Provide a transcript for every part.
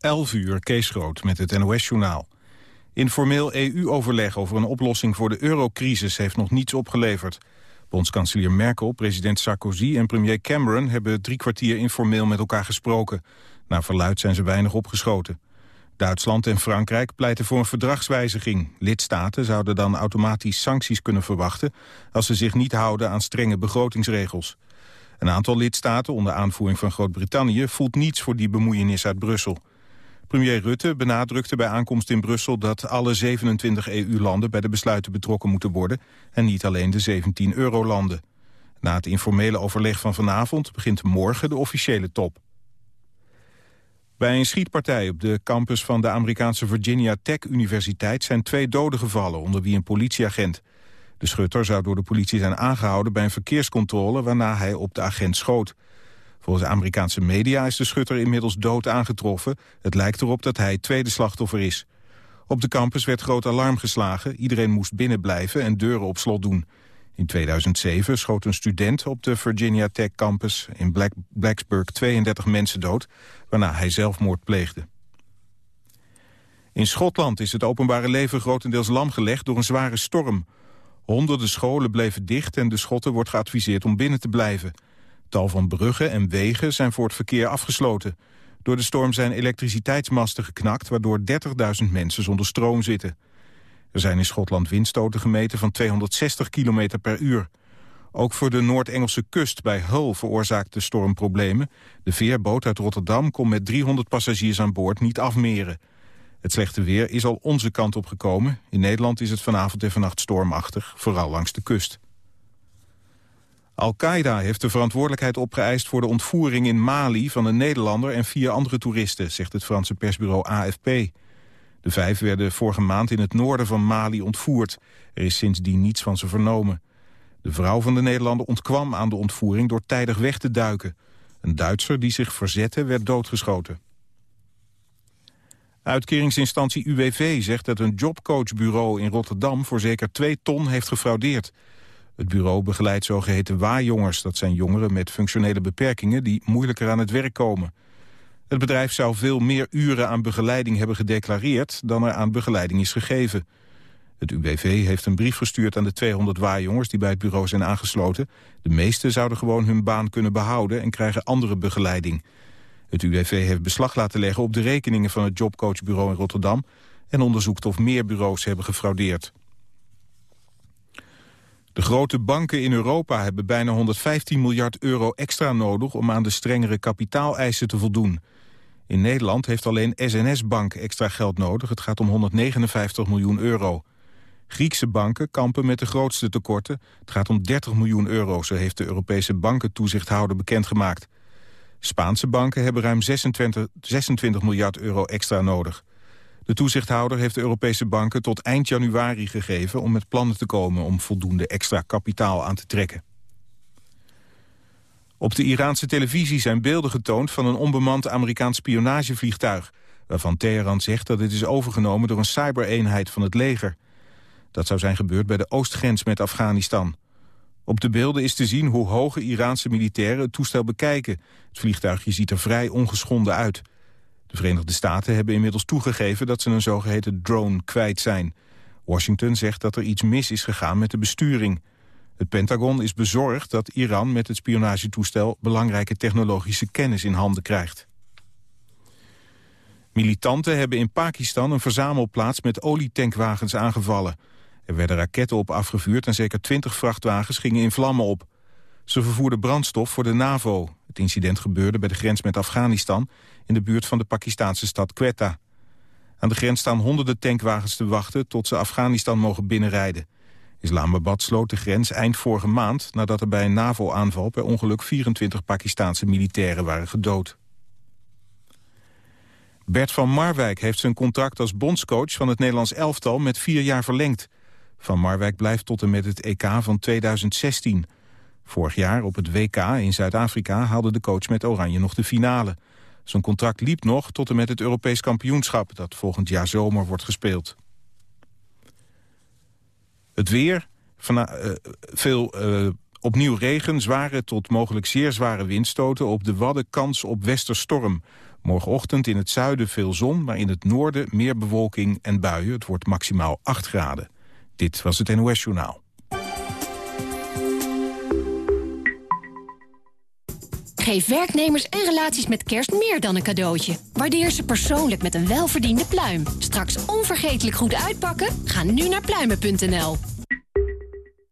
11 uur, Kees Groot met het NOS-journaal. Informeel EU-overleg over een oplossing voor de eurocrisis heeft nog niets opgeleverd. Bondskanselier Merkel, president Sarkozy en premier Cameron hebben drie kwartier informeel met elkaar gesproken. Na verluid zijn ze weinig opgeschoten. Duitsland en Frankrijk pleiten voor een verdragswijziging. Lidstaten zouden dan automatisch sancties kunnen verwachten... als ze zich niet houden aan strenge begrotingsregels. Een aantal lidstaten, onder aanvoering van Groot-Brittannië... voelt niets voor die bemoeienis uit Brussel. Premier Rutte benadrukte bij aankomst in Brussel... dat alle 27 EU-landen bij de besluiten betrokken moeten worden... en niet alleen de 17 eurolanden. Na het informele overleg van vanavond begint morgen de officiële top. Bij een schietpartij op de campus van de Amerikaanse Virginia Tech Universiteit... zijn twee doden gevallen, onder wie een politieagent. De schutter zou door de politie zijn aangehouden bij een verkeerscontrole... waarna hij op de agent schoot. Volgens Amerikaanse media is de schutter inmiddels dood aangetroffen. Het lijkt erop dat hij tweede slachtoffer is. Op de campus werd groot alarm geslagen. Iedereen moest binnenblijven en deuren op slot doen. In 2007 schoot een student op de Virginia Tech campus in Black Blacksburg 32 mensen dood, waarna hij zelfmoord pleegde. In Schotland is het openbare leven grotendeels lamgelegd door een zware storm. Honderden scholen bleven dicht en de Schotten wordt geadviseerd om binnen te blijven. Tal van bruggen en wegen zijn voor het verkeer afgesloten. Door de storm zijn elektriciteitsmasten geknakt... waardoor 30.000 mensen zonder stroom zitten. Er zijn in Schotland windstoten gemeten van 260 km per uur. Ook voor de Noord-Engelse kust bij Hull veroorzaakt de storm problemen. De veerboot uit Rotterdam kon met 300 passagiers aan boord niet afmeren. Het slechte weer is al onze kant op gekomen. In Nederland is het vanavond en vannacht stormachtig, vooral langs de kust. Al-Qaeda heeft de verantwoordelijkheid opgeëist voor de ontvoering in Mali van een Nederlander en vier andere toeristen, zegt het Franse persbureau AFP. De vijf werden vorige maand in het noorden van Mali ontvoerd. Er is sindsdien niets van ze vernomen. De vrouw van de Nederlander ontkwam aan de ontvoering door tijdig weg te duiken. Een Duitser die zich verzette werd doodgeschoten. Uitkeringsinstantie UWV zegt dat een jobcoachbureau in Rotterdam voor zeker twee ton heeft gefraudeerd. Het bureau begeleidt zogeheten waarjongers. Dat zijn jongeren met functionele beperkingen die moeilijker aan het werk komen. Het bedrijf zou veel meer uren aan begeleiding hebben gedeclareerd... dan er aan begeleiding is gegeven. Het UWV heeft een brief gestuurd aan de 200 waarjongers... die bij het bureau zijn aangesloten. De meeste zouden gewoon hun baan kunnen behouden... en krijgen andere begeleiding. Het UWV heeft beslag laten leggen op de rekeningen van het jobcoachbureau in Rotterdam... en onderzoekt of meer bureaus hebben gefraudeerd. De grote banken in Europa hebben bijna 115 miljard euro extra nodig... om aan de strengere kapitaaleisen te voldoen. In Nederland heeft alleen SNS-bank extra geld nodig. Het gaat om 159 miljoen euro. Griekse banken kampen met de grootste tekorten. Het gaat om 30 miljoen euro, zo heeft de Europese bankentoezichthouder bekendgemaakt. Spaanse banken hebben ruim 26, 26 miljard euro extra nodig. De toezichthouder heeft de Europese banken tot eind januari gegeven... om met plannen te komen om voldoende extra kapitaal aan te trekken. Op de Iraanse televisie zijn beelden getoond van een onbemand Amerikaans spionagevliegtuig... waarvan Teheran zegt dat het is overgenomen door een cybereenheid van het leger. Dat zou zijn gebeurd bij de oostgrens met Afghanistan. Op de beelden is te zien hoe hoge Iraanse militairen het toestel bekijken. Het vliegtuigje ziet er vrij ongeschonden uit. De Verenigde Staten hebben inmiddels toegegeven dat ze een zogeheten drone kwijt zijn. Washington zegt dat er iets mis is gegaan met de besturing. Het Pentagon is bezorgd dat Iran met het spionagetoestel belangrijke technologische kennis in handen krijgt. Militanten hebben in Pakistan een verzamelplaats met olietankwagens aangevallen. Er werden raketten op afgevuurd en zeker twintig vrachtwagens gingen in vlammen op. Ze vervoerden brandstof voor de NAVO. Het incident gebeurde bij de grens met Afghanistan... in de buurt van de Pakistanse stad Quetta. Aan de grens staan honderden tankwagens te wachten... tot ze Afghanistan mogen binnenrijden. Islamabad sloot de grens eind vorige maand... nadat er bij een NAVO-aanval per ongeluk 24 Pakistanse militairen waren gedood. Bert van Marwijk heeft zijn contract als bondscoach van het Nederlands elftal met vier jaar verlengd. Van Marwijk blijft tot en met het EK van 2016. Vorig jaar op het WK in Zuid-Afrika haalde de coach met Oranje nog de finale. Zijn contract liep nog tot en met het Europees kampioenschap... dat volgend jaar zomer wordt gespeeld. Het weer, uh, veel uh, opnieuw regen, zware tot mogelijk zeer zware windstoten... op de Wadden kans op westerstorm. Morgenochtend in het zuiden veel zon, maar in het noorden meer bewolking en buien. Het wordt maximaal 8 graden. Dit was het NOS Journaal. Geef werknemers en relaties met kerst meer dan een cadeautje. Waardeer ze persoonlijk met een welverdiende pluim. Straks onvergetelijk goed uitpakken? Ga nu naar pluimen.nl.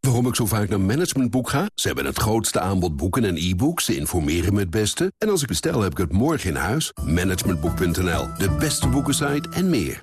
Waarom ik zo vaak naar Managementboek ga? Ze hebben het grootste aanbod boeken en e-books. Ze informeren me het beste. En als ik bestel, heb ik het morgen in huis. Managementboek.nl, de beste boekensite en meer.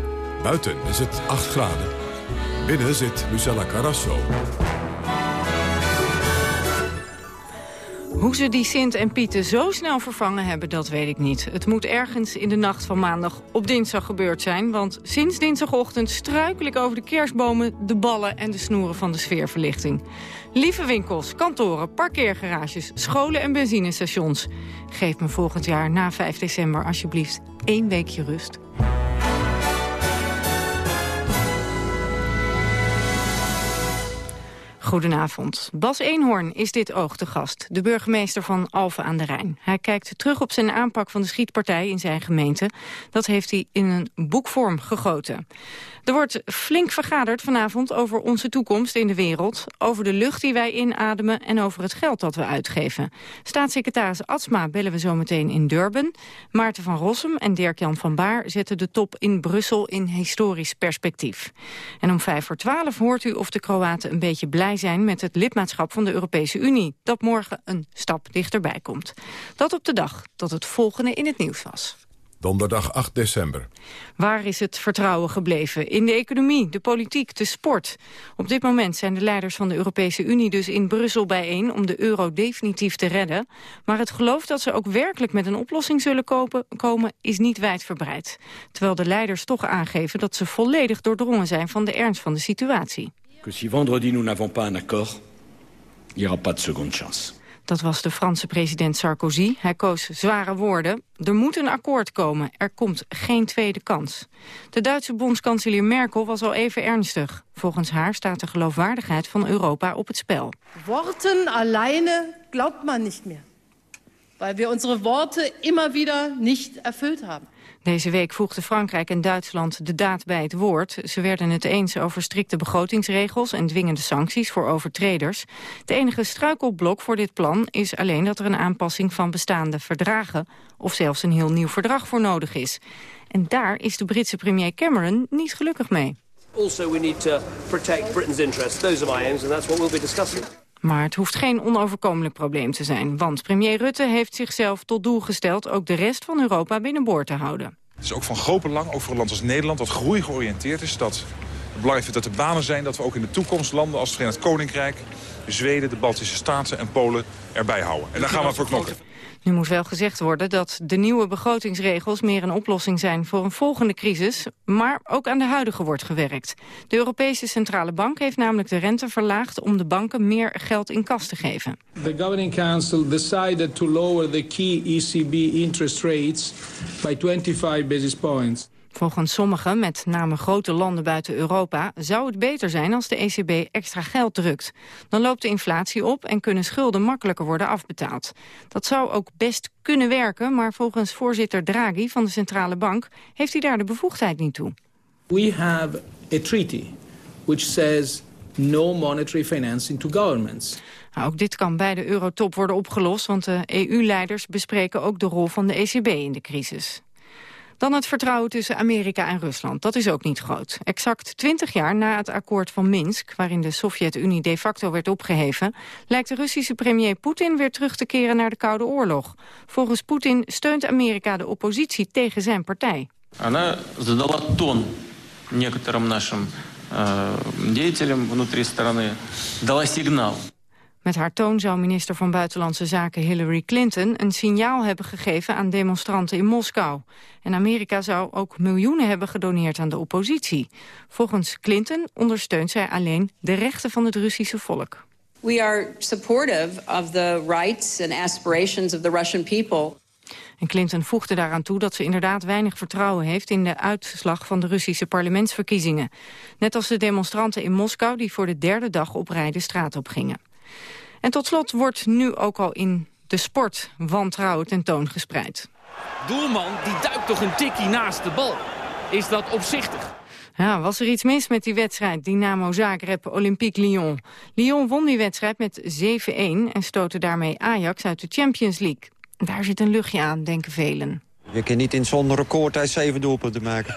Buiten is het 8 graden. Binnen zit Lucella Carrasso. Hoe ze die Sint en Pieten zo snel vervangen hebben, dat weet ik niet. Het moet ergens in de nacht van maandag op dinsdag gebeurd zijn... want sinds dinsdagochtend struikel ik over de kerstbomen... de ballen en de snoeren van de sfeerverlichting. Lieve winkels, kantoren, parkeergarages, scholen en benzinestations... geef me volgend jaar na 5 december alsjeblieft één weekje rust. Goedenavond. Bas Eenhoorn is dit oog te gast, de burgemeester van Alphen aan de Rijn. Hij kijkt terug op zijn aanpak van de schietpartij in zijn gemeente. Dat heeft hij in een boekvorm gegoten. Er wordt flink vergaderd vanavond over onze toekomst in de wereld... over de lucht die wij inademen en over het geld dat we uitgeven. Staatssecretaris Atsma bellen we zo meteen in Durban. Maarten van Rossum en Dirk-Jan van Baar zetten de top in Brussel in historisch perspectief. En om vijf voor twaalf hoort u of de Kroaten een beetje blij zijn... met het lidmaatschap van de Europese Unie, dat morgen een stap dichterbij komt. Dat op de dag dat het volgende in het nieuws was. Donderdag 8 december. Waar is het vertrouwen gebleven? In de economie, de politiek, de sport. Op dit moment zijn de leiders van de Europese Unie dus in Brussel bijeen... om de euro definitief te redden. Maar het geloof dat ze ook werkelijk met een oplossing zullen kopen, komen... is niet wijdverbreid. Terwijl de leiders toch aangeven dat ze volledig doordrongen zijn... van de ernst van de situatie. Que si vendredi nous n'avons pas un accord, il n'y aura pas de seconde chance. Dat was de Franse president Sarkozy. Hij koos zware woorden. Er moet een akkoord komen. Er komt geen tweede kans. De Duitse bondskanselier Merkel was al even ernstig. Volgens haar staat de geloofwaardigheid van Europa op het spel. Worten alleine glaubt man niet meer. Weil wir unsere Worte immer wieder nicht erfüllt haben. Deze week voegden Frankrijk en Duitsland de daad bij het woord. Ze werden het eens over strikte begrotingsregels en dwingende sancties voor overtreders. Het enige struikelblok voor dit plan is alleen dat er een aanpassing van bestaande verdragen of zelfs een heel nieuw verdrag voor nodig is. En daar is de Britse premier Cameron niet gelukkig mee. Also we need to protect Britain's interests. Those are my aims and that's what we'll be discussing. Maar het hoeft geen onoverkomelijk probleem te zijn. Want premier Rutte heeft zichzelf tot doel gesteld... ook de rest van Europa binnenboord te houden. Het is ook van groot belang, ook voor een land als Nederland... dat groei georiënteerd is, dat het belangrijk vindt dat er banen zijn... dat we ook in de toekomst landen als het Verenigd Koninkrijk... Zweden, de Baltische Staten en Polen erbij houden. En daar gaan we voor knokken. Nu moet wel gezegd worden dat de nieuwe begrotingsregels meer een oplossing zijn voor een volgende crisis, maar ook aan de huidige wordt gewerkt. De Europese Centrale Bank heeft namelijk de rente verlaagd om de banken meer geld in kas te geven. The Governing Council decided to lower the key ECB interest rates by 25 basis points. Volgens sommigen, met name grote landen buiten Europa... zou het beter zijn als de ECB extra geld drukt. Dan loopt de inflatie op en kunnen schulden makkelijker worden afbetaald. Dat zou ook best kunnen werken, maar volgens voorzitter Draghi van de Centrale Bank... heeft hij daar de bevoegdheid niet toe. We have a treaty which says no monetary financing to governments. Nou, ook dit kan bij de eurotop worden opgelost... want de EU-leiders bespreken ook de rol van de ECB in de crisis. Dan het vertrouwen tussen Amerika en Rusland. Dat is ook niet groot. Exact twintig jaar na het akkoord van Minsk... waarin de Sovjet-Unie de facto werd opgeheven... lijkt de Russische premier Poetin weer terug te keren naar de Koude Oorlog. Volgens Poetin steunt Amerika de oppositie tegen zijn partij. Она задала тон некоторым нашим деятелям внутри страны дала сигнал. Met haar toon zou minister van Buitenlandse Zaken Hillary Clinton een signaal hebben gegeven aan demonstranten in Moskou. En Amerika zou ook miljoenen hebben gedoneerd aan de oppositie. Volgens Clinton ondersteunt zij alleen de rechten van het Russische volk. We are supportive of the rights and aspirations of the Russian people. En Clinton voegde daaraan toe dat ze inderdaad weinig vertrouwen heeft in de uitslag van de Russische parlementsverkiezingen. Net als de demonstranten in Moskou die voor de derde dag op rij de straat op gingen. En tot slot wordt nu ook al in de sport wantrouwen tentoongespreid. Doelman die duikt toch een tikkie naast de bal. Is dat opzichtig? Ja, was er iets mis met die wedstrijd Dynamo Zagreb Olympique Lyon? Lyon won die wedstrijd met 7-1 en stootte daarmee Ajax uit de Champions League. Daar zit een luchtje aan, denken velen. Je kan niet in zo'n recordtijd zeven doelpunten maken.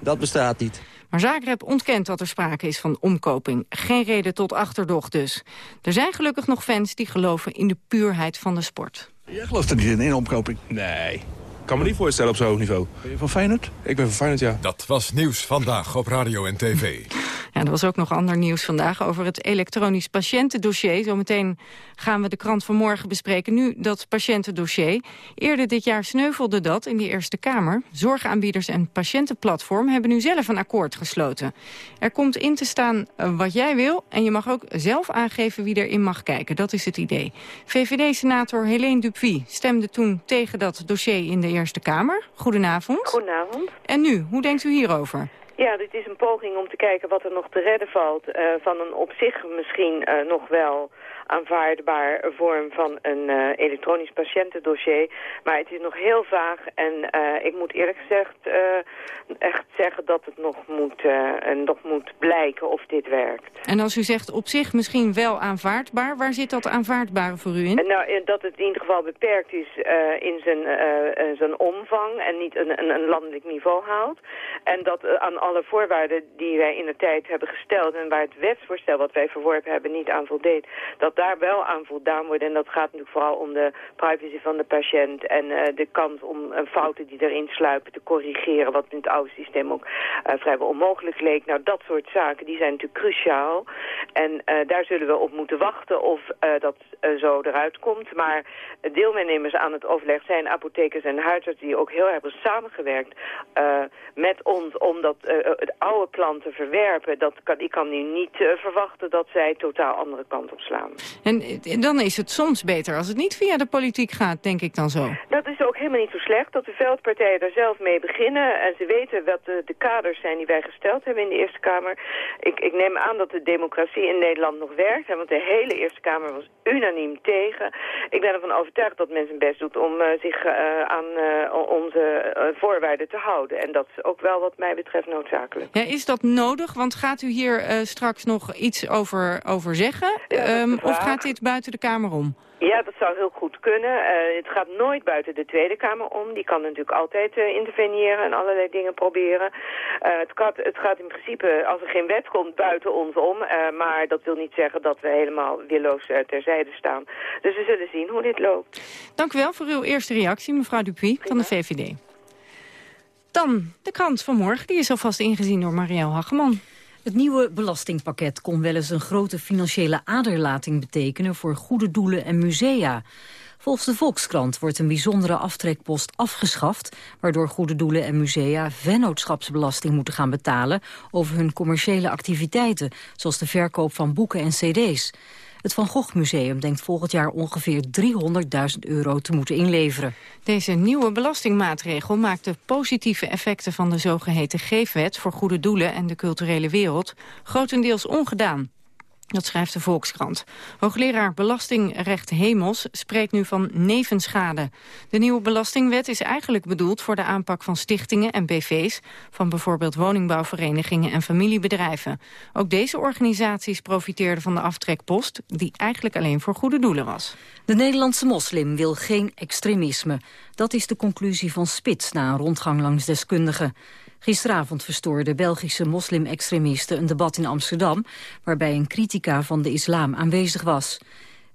Dat bestaat niet. Maar Zagreb ontkent dat er sprake is van omkoping. Geen reden tot achterdocht dus. Er zijn gelukkig nog fans die geloven in de puurheid van de sport. Jij gelooft er niet in, in omkoping? Nee. Ik kan me niet voorstellen op zo'n hoog niveau. Ben je van Feyenoord? Ik ben van Feyenoord, ja. Dat was Nieuws Vandaag op Radio en TV. Ja, er was ook nog ander nieuws vandaag over het elektronisch patiëntendossier. Zometeen gaan we de krant van morgen bespreken. Nu dat patiëntendossier. Eerder dit jaar sneuvelde dat in de Eerste Kamer. Zorgaanbieders en patiëntenplatform hebben nu zelf een akkoord gesloten. Er komt in te staan eh, wat jij wil en je mag ook zelf aangeven wie erin mag kijken. Dat is het idee. VVD-senator Helene Dupuy stemde toen tegen dat dossier in de Eerste Kamer. Goedenavond. Goedenavond. En nu, hoe denkt u hierover? Ja, dit is een poging om te kijken wat er nog te redden valt uh, van een op zich misschien uh, nog wel aanvaardbaar vorm van een uh, elektronisch patiëntendossier. Maar het is nog heel vaag en uh, ik moet eerlijk gezegd uh, echt zeggen dat het nog moet, en nog moet blijken of dit werkt. En als u zegt op zich misschien wel aanvaardbaar, waar zit dat aanvaardbare voor u in? Nou, dat het in ieder geval beperkt is in zijn, zijn omvang en niet een, een, een, landelijk niveau haalt. En dat aan alle voorwaarden die wij in de tijd hebben gesteld en waar het wetsvoorstel wat wij verworpen hebben niet aan voldeed, dat daar wel aan voldaan wordt. En dat gaat natuurlijk vooral om de privacy van de patiënt en uh, de kans om uh, fouten die erin sluipen te corrigeren, wat in het oude systeem ook uh, vrijwel onmogelijk leek. Nou, dat soort zaken, die zijn natuurlijk cruciaal. En daar zullen we op moeten wachten of dat zo eruit komt. Maar deelnemers aan het overleg zijn apothekers en huisartsen die ook heel erg hebben samengewerkt met ons om dat, het oude plan te verwerpen. Dat kan, ik kan nu niet verwachten dat zij totaal andere kant op slaan. En, dan is het soms beter als het niet via de politiek gaat, denk ik dan zo. Dat is ook helemaal niet zo slecht, dat de veldpartijen daar zelf mee beginnen. En ze weten wat de, de kaders zijn die wij gesteld hebben in de Eerste Kamer. Ik, ik neem aan dat de democratie in Nederland nog werkt. Hè, want de hele Eerste Kamer was unaniem tegen. Ik ben ervan overtuigd dat men zijn best doet om uh, zich uh, aan uh, onze voorwaarden te houden. En dat is ook wel wat mij betreft noodzakelijk. Ja, is dat nodig? Want gaat u hier straks nog iets over, over zeggen? Ja, um, of gaat dit buiten de Kamer om? Ja, dat zou heel goed kunnen. Uh, het gaat nooit buiten de Tweede Kamer om. Die kan natuurlijk altijd uh, interveneren en allerlei dingen proberen. Uh, het, gaat, het, gaat, in principe, als er geen wet komt, buiten ons om. maar dat wil niet zeggen dat we helemaal willoos terzijde staan. Dus we zullen zien hoe dit loopt. Dank u wel voor uw eerste reactie, mevrouw Dupuy van de VVD. Dan de krant van morgen. Die is alvast ingezien door Marielle Hageman. Het nieuwe belastingpakket kon wel eens een grote financiële aderlating betekenen voor goede doelen en musea. Volgens de Volkskrant wordt een bijzondere aftrekpost afgeschaft... waardoor goede doelen en musea vennootschapsbelasting moeten gaan betalen... over hun commerciële activiteiten, zoals de verkoop van boeken en cd's. Het Van Gogh Museum denkt volgend jaar ongeveer 300.000 euro te moeten inleveren. Deze nieuwe belastingmaatregel maakt de positieve effecten van de zogeheten geefwet voor goede doelen en de culturele wereld grotendeels ongedaan. Dat schrijft de Volkskrant. Hoogleraar Belastingrecht Hemels spreekt nu van nevenschade. De nieuwe belastingwet is eigenlijk bedoeld voor de aanpak van stichtingen en BV's... van bijvoorbeeld woningbouwverenigingen en familiebedrijven. Ook deze organisaties profiteerden van de aftrekpost... die eigenlijk alleen voor goede doelen was. De Nederlandse moslim wil geen extremisme. Dat is de conclusie van Spits na een rondgang langs deskundigen. Gisteravond verstoorden Belgische moslim-extremisten een debat in Amsterdam... waarbij een critica van de islam aanwezig was.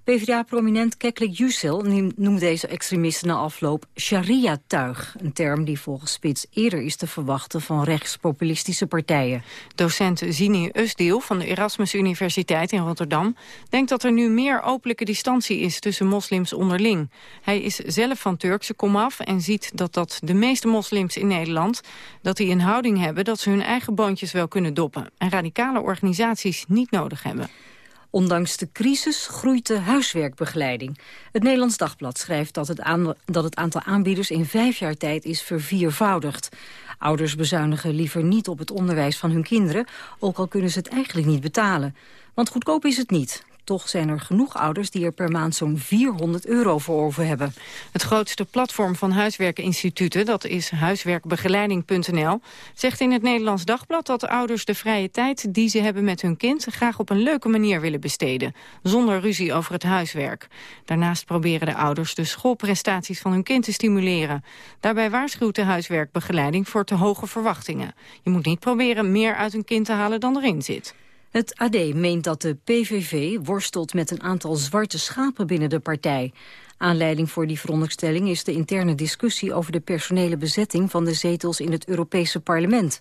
PvdA-prominent Keklik Yücel noemt deze extremisten na afloop sharia-tuig. Een term die volgens Spits eerder is te verwachten van rechtspopulistische partijen. Docent Zini Usdiel van de Erasmus Universiteit in Rotterdam... denkt dat er nu meer openlijke distantie is tussen moslims onderling. Hij is zelf van Turkse komaf en ziet dat dat de meeste moslims in Nederland... dat die een houding hebben dat ze hun eigen boontjes wel kunnen doppen... en radicale organisaties niet nodig hebben. Ondanks de crisis groeit de huiswerkbegeleiding. Het Nederlands Dagblad schrijft dat het, aantal aanbieders in vijf jaar tijd is verviervoudigd. Ouders bezuinigen liever niet op het onderwijs van hun kinderen, ook al kunnen ze het eigenlijk niet betalen. Want goedkoop is het niet. Toch zijn er genoeg ouders die er per maand zo'n 400 euro voor over hebben. Het grootste platform van huiswerkinstituten, dat is huiswerkbegeleiding.nl... zegt in het Nederlands Dagblad dat ouders de vrije tijd die ze hebben met hun kind... graag op een leuke manier willen besteden, zonder ruzie over het huiswerk. Daarnaast proberen de ouders de schoolprestaties van hun kind te stimuleren. Daarbij waarschuwt de huiswerkbegeleiding voor te hoge verwachtingen. Je moet niet proberen meer uit een kind te halen dan erin zit. Het AD meent dat de PVV worstelt met een aantal zwarte schapen binnen de partij. Aanleiding voor die veronderstelling is de interne discussie over de personele bezetting van de zetels in het Europese parlement.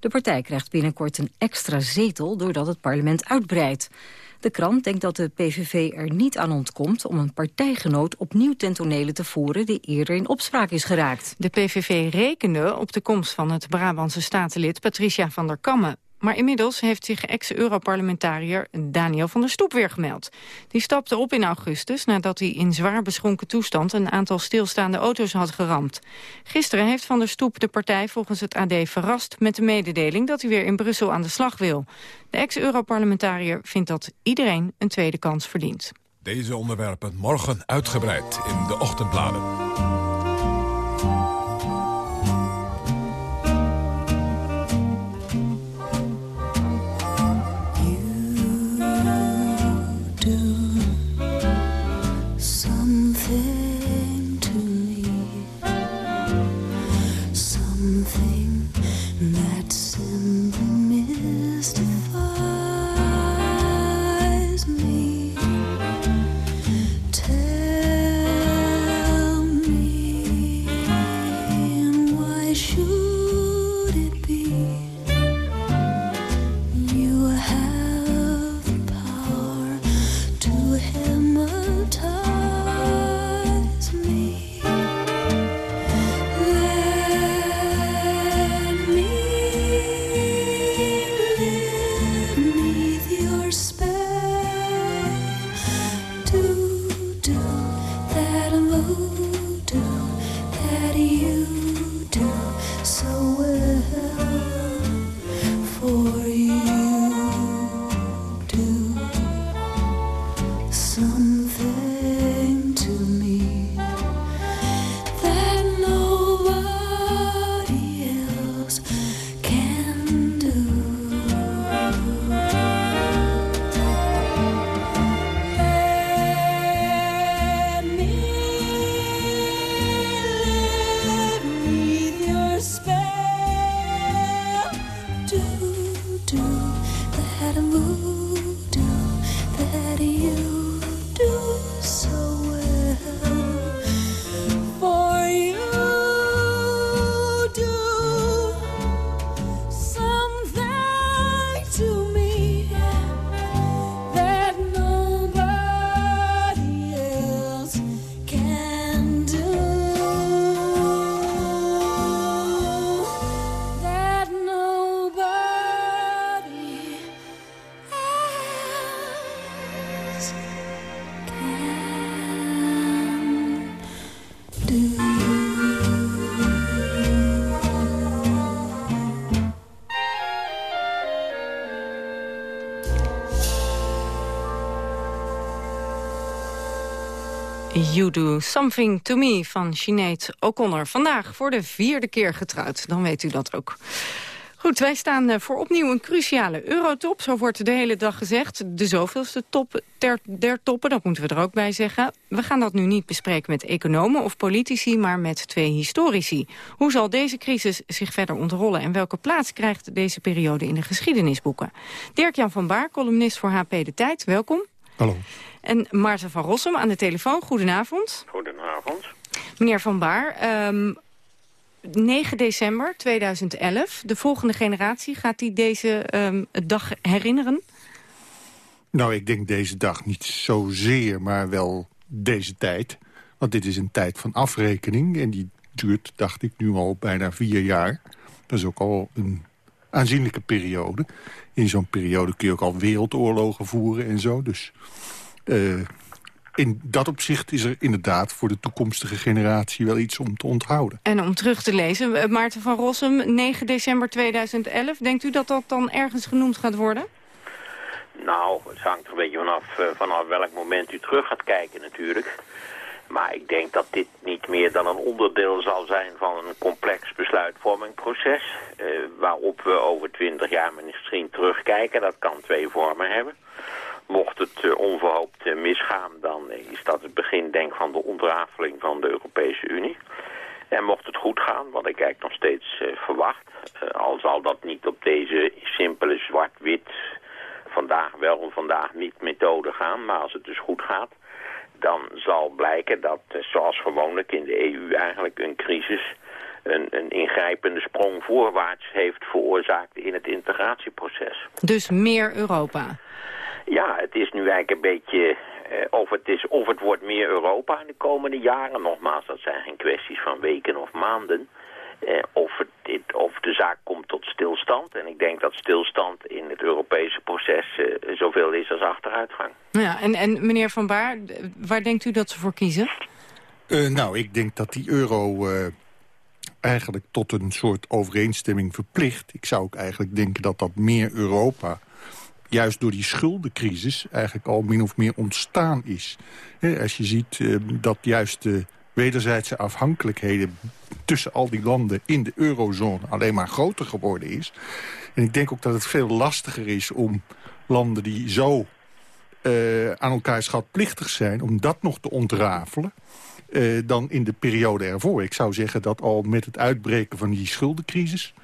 De partij krijgt binnenkort een extra zetel doordat het parlement uitbreidt. De krant denkt dat de PVV er niet aan ontkomt om een partijgenoot opnieuw ten tonele te voeren die eerder in opspraak is geraakt. De PVV rekende op de komst van het Brabantse statenlid Patricia van der Kammen. Maar inmiddels heeft zich ex-Europarlementariër Daniel van der Stoep weer gemeld. Die stapte op in augustus nadat hij in zwaar beschonken toestand... een aantal stilstaande auto's had geramd. Gisteren heeft Van der Stoep de partij volgens het AD verrast... met de mededeling dat hij weer in Brussel aan de slag wil. De ex-Europarlementariër vindt dat iedereen een tweede kans verdient. Deze onderwerpen morgen uitgebreid in de ochtendbladen. You Do Something To Me van Sinead O'Connor. Vandaag voor de vierde keer getrouwd, dan weet u dat ook. Goed, wij staan eh, voor opnieuw een cruciale eurotop. Zo wordt de hele dag gezegd. De zoveelste top der toppen, dat moeten we er ook bij zeggen. We gaan dat nu niet bespreken met economen of politici... maar met twee historici. Hoe zal deze crisis zich verder ontrollen... en welke plaats krijgt deze periode in de geschiedenisboeken? Dirk-Jan van Baar, columnist voor HP De Tijd, welkom. Hallo. En Maarten van Rossum aan de telefoon. Goedenavond. Goedenavond. Meneer Van Baar, ehm, 9 december 2011. De volgende generatie, gaat die deze ehm, dag herinneren? Nou, ik denk deze dag niet zozeer, maar wel deze tijd. Want dit is een tijd van afrekening en die duurt, dacht ik, nu al bijna vier jaar. Dat is ook al een aanzienlijke periode. In zo'n periode kun je ook al wereldoorlogen voeren en zo. Dus uh, in dat opzicht is er inderdaad voor de toekomstige generatie wel iets om te onthouden. En om terug te lezen, eh, Maarten van Rossum, 9 december 2011. Denkt u dat dat dan ergens genoemd gaat worden? Nou, het hangt er een beetje vanaf, uh, vanaf welk moment u terug gaat kijken natuurlijk. Maar ik denk dat dit niet meer dan een onderdeel zal zijn van een complex besluitvormingproces. Uh, waarop we over twintig jaar misschien terugkijken. Dat kan twee vormen hebben. Mocht het uh, onverhoopt uh, misgaan, dan is dat het begin denk van de ontrafeling van de Europese Unie. En mocht het goed gaan, wat ik eigenlijk nog steeds verwacht, al zal dat niet op deze simpele zwart-wit, vandaag wel, vandaag niet methode gaan, maar als het dus goed gaat, dan zal blijken dat, zoals gewoonlijk in de EU eigenlijk een crisis een, een, ingrijpende sprong voorwaarts heeft veroorzaakt in het integratieproces. Dus meer Europa? Ja, het is nu eigenlijk een beetje... Uh, of, het is, of het wordt meer Europa in de komende jaren. Nogmaals, dat zijn geen kwesties van weken of maanden. Uh, of, het, dit, of de zaak komt tot stilstand. En ik denk dat stilstand in het Europese proces uh, zoveel is als achteruitgang. Ja, en, en meneer Van Baar, waar denkt u dat ze voor kiezen? nou, ik denk dat die euro eigenlijk tot een soort overeenstemming verplicht. Ik zou ook eigenlijk denken dat dat meer Europa juist door die schuldencrisis eigenlijk al min of meer ontstaan is. als je ziet uh, dat juist de wederzijdse afhankelijkheden tussen al die landen in de eurozone alleen maar groter geworden is. En ik denk ook dat het veel lastiger is om landen die zo uh, aan elkaar schatplichtig zijn... om dat nog te ontrafelen uh, dan in de periode ervoor. Ik zou zeggen dat al met het uitbreken van die schuldencrisis...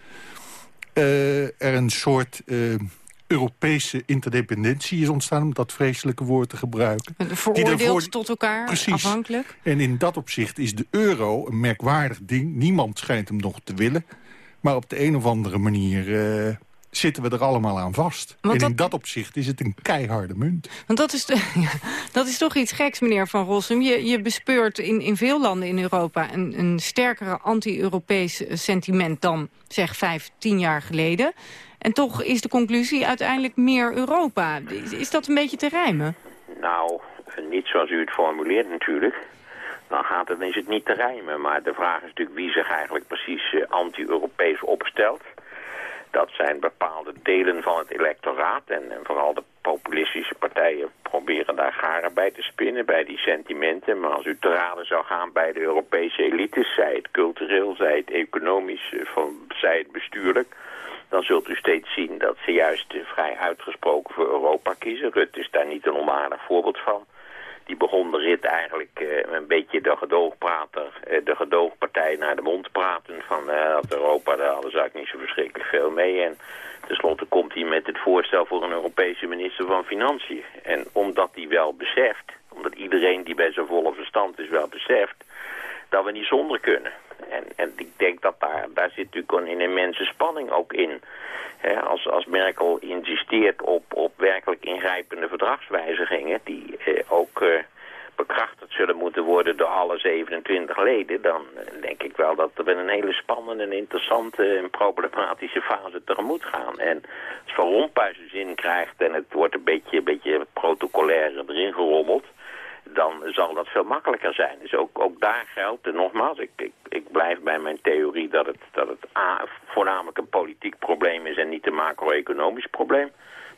Er een soort Europese interdependentie is ontstaan... om dat vreselijke woord te gebruiken. Veroordeeld tot elkaar, Precies. afhankelijk. En in dat opzicht is de euro een merkwaardig ding. Niemand schijnt hem nog te willen. Maar op de een of andere manier uh, zitten we er allemaal aan vast. Want en dat... in dat opzicht is het een keiharde munt. Want dat is, de, ja, dat is toch iets geks, meneer Van Rossum. Je, je bespeurt in, in veel landen in Europa een, een sterkere anti-Europees sentiment dan, zeg, vijf, tien jaar geleden. En toch is de conclusie uiteindelijk meer Europa. Is, is dat een beetje te rijmen? Nou, niet zoals u het formuleert natuurlijk. Dan, gaat het, is het niet te rijmen. Maar de vraag is natuurlijk wie zich eigenlijk precies uh, anti-Europees opstelt. Dat zijn bepaalde delen van het electoraat. En, en, vooral de populistische partijen proberen daar garen bij te spinnen, bij die sentimenten. Maar als u te raden zou gaan bij de Europese elites, zij het cultureel, zij het economisch, eh, zij het bestuurlijk dan zult u steeds zien dat ze juist vrij uitgesproken voor Europa kiezen. Rutte is daar niet een onaardig voorbeeld van. Die begon de rit eigenlijk uh, een beetje de gedoogprater, uh, de gedoogpartij naar de mond praten van uh, dat Europa, daar hadden ze niet zo verschrikkelijk veel mee. En tenslotte komt hij met het voorstel voor een Europese minister van Financiën. En omdat hij wel beseft, omdat iedereen die bij zijn volle verstand is wel beseft, dat we niet zonder kunnen. En, en ik denk dat daar, daar zit natuurlijk een immense spanning ook in. als, als Merkel insisteert op, op werkelijk ingrijpende verdragswijzigingen... die eh, ook eh, bekrachtigd zullen moeten worden door alle 27 leden... dan eh, denk ik wel dat we een hele spannende en interessante en problematische fase tegemoet gaan. En als Van Rompuy zijn zin krijgt en het wordt een beetje, een beetje protocolair erin gerommeld dan zal dat veel makkelijker zijn. Dus ook, ook daar geldt, en nogmaals, ik, ik, ik blijf bij mijn theorie dat het, dat het A, voornamelijk een politiek probleem is en niet een macro-economisch probleem.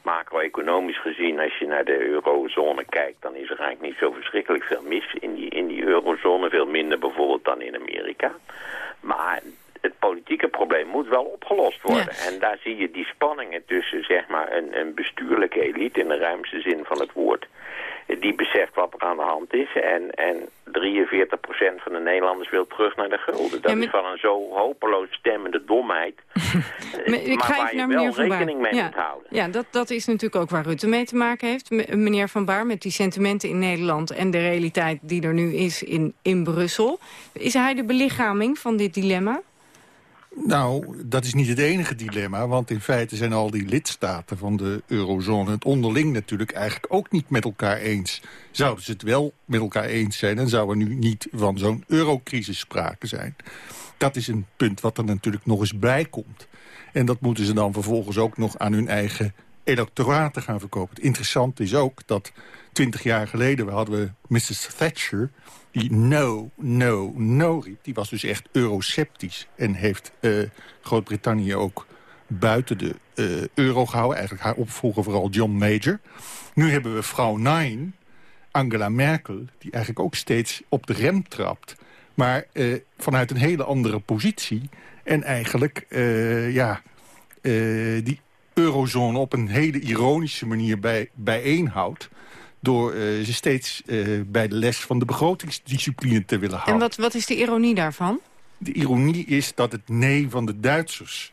Macro-economisch gezien, als je naar de eurozone kijkt, dan is er eigenlijk niet zo verschrikkelijk veel mis in die, in die eurozone. Veel minder bijvoorbeeld dan in Amerika. Maar het politieke probleem moet wel opgelost worden. En daar zie je die spanningen tussen zeg maar, een, een bestuurlijke elite in de ruimste zin van het woord die beseft wat er aan de hand is. En, en 43% van de Nederlanders wil terug naar de gulden. Dat is van een zo hopeloos stemmende domheid. maar, ik ga even naar meneer Van Baar. rekening mee ja. moet houden. Ja, dat, dat is natuurlijk ook waar Rutte mee te maken heeft. M- meneer Van Baar, met die sentimenten in Nederland... en de realiteit die er nu is in, in Brussel. Is hij de belichaming van dit dilemma? Nou, dat is niet het enige dilemma. Want in feite zijn al die lidstaten van de eurozone... het onderling natuurlijk eigenlijk ook niet met elkaar eens. Zouden ze het wel met elkaar eens zijn... dan zou er nu niet van zo'n eurocrisis sprake zijn. Dat is een punt wat er natuurlijk nog eens bij komt. En dat moeten ze dan vervolgens ook nog aan hun eigen electoraten gaan verkopen. Het interessante is ook dat twintig jaar geleden... hadden we Mrs. Thatcher die no, no, no riep. Die was dus echt euroceptisch. En heeft eh, Groot-Brittannië ook buiten de eh, euro gehouden. Eigenlijk haar opvolger vooral John Major. Nu hebben we vrouw Nine, Angela Merkel... die eigenlijk ook steeds op de rem trapt. Maar eh, vanuit een hele andere positie. En eigenlijk, ja, die eurozone op een hele ironische manier bij, bijeenhoudt door eh, ze steeds eh, bij de les van de begrotingsdiscipline te willen houden. En wat, wat is de ironie daarvan? De ironie is dat het nee van de Duitsers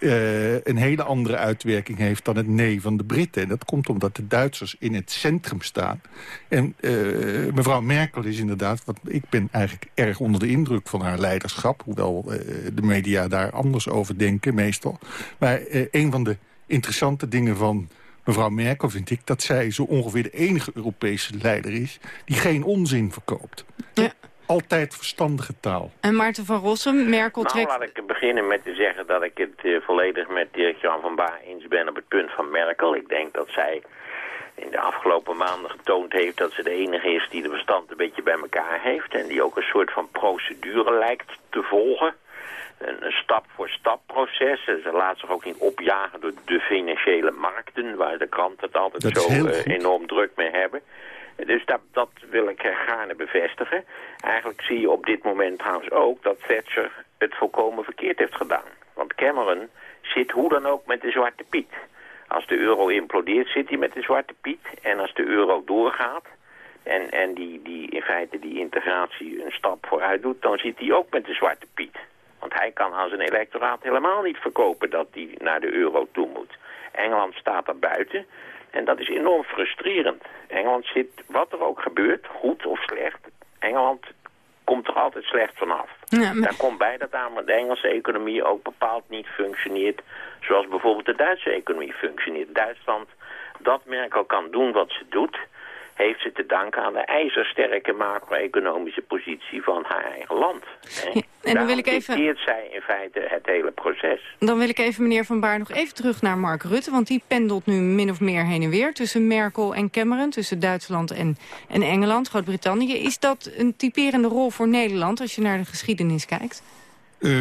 eh, een hele andere uitwerking heeft dan het nee van de Britten. En dat komt omdat de Duitsers in het centrum staan. En mevrouw Merkel is inderdaad, wat, ik ben eigenlijk erg onder de indruk van haar leiderschap. Hoewel de media daar anders over denken meestal. Maar een van de interessante dingen van mevrouw Merkel vind ik... dat zij zo ongeveer de enige Europese leider is die geen onzin verkoopt. Altijd verstandige taal. En Maarten van Rossum, Merkel Nou, trekt... laat ik beginnen met te zeggen dat ik het eh, volledig met Dirk-Jan van Baar eens ben op het punt van Merkel. Ik denk dat zij in de afgelopen maanden getoond heeft dat ze de enige is die de bestand een beetje bij elkaar heeft. En die ook een soort van procedure lijkt te volgen. Een, een stap-voor-stap proces. Ze laat zich ook niet opjagen door de financiële markten, waar de kranten het altijd Dat zo eh, enorm druk mee hebben. Dus dat, dat wil ik eh, gaarne bevestigen. Eigenlijk zie je op dit moment trouwens ook dat Thatcher het volkomen verkeerd heeft gedaan. Want Cameron zit hoe dan ook met de zwarte piet. Als de euro implodeert zit hij met de zwarte piet. En als de euro doorgaat en, en die, die in feite die integratie een stap vooruit doet... dan zit hij ook met de zwarte piet. Want hij kan aan zijn electoraat helemaal niet verkopen dat hij naar de euro toe moet. Engeland staat er buiten. En dat is enorm frustrerend. Engeland zit, wat er ook gebeurt, goed of slecht... Engeland komt er altijd slecht vanaf. Ja, maar- Daar komt bij dat namelijk de Engelse economie ook bepaald niet functioneert... zoals bijvoorbeeld de Duitse economie functioneert. Duitsland, dat Merkel kan doen wat ze doet... heeft ze te danken aan de ijzersterke macro-economische positie van haar eigen land. Hè? en dan wil ik even- dicteert zij in feite het hele proces. Dan wil ik even, meneer Van Baar, nog even terug naar Mark Rutte. Want die pendelt nu min of meer heen en weer tussen Merkel en Cameron. Tussen Duitsland en, en Engeland, Groot-Brittannië. Is dat een typerende rol voor Nederland als je naar de geschiedenis kijkt? Eh,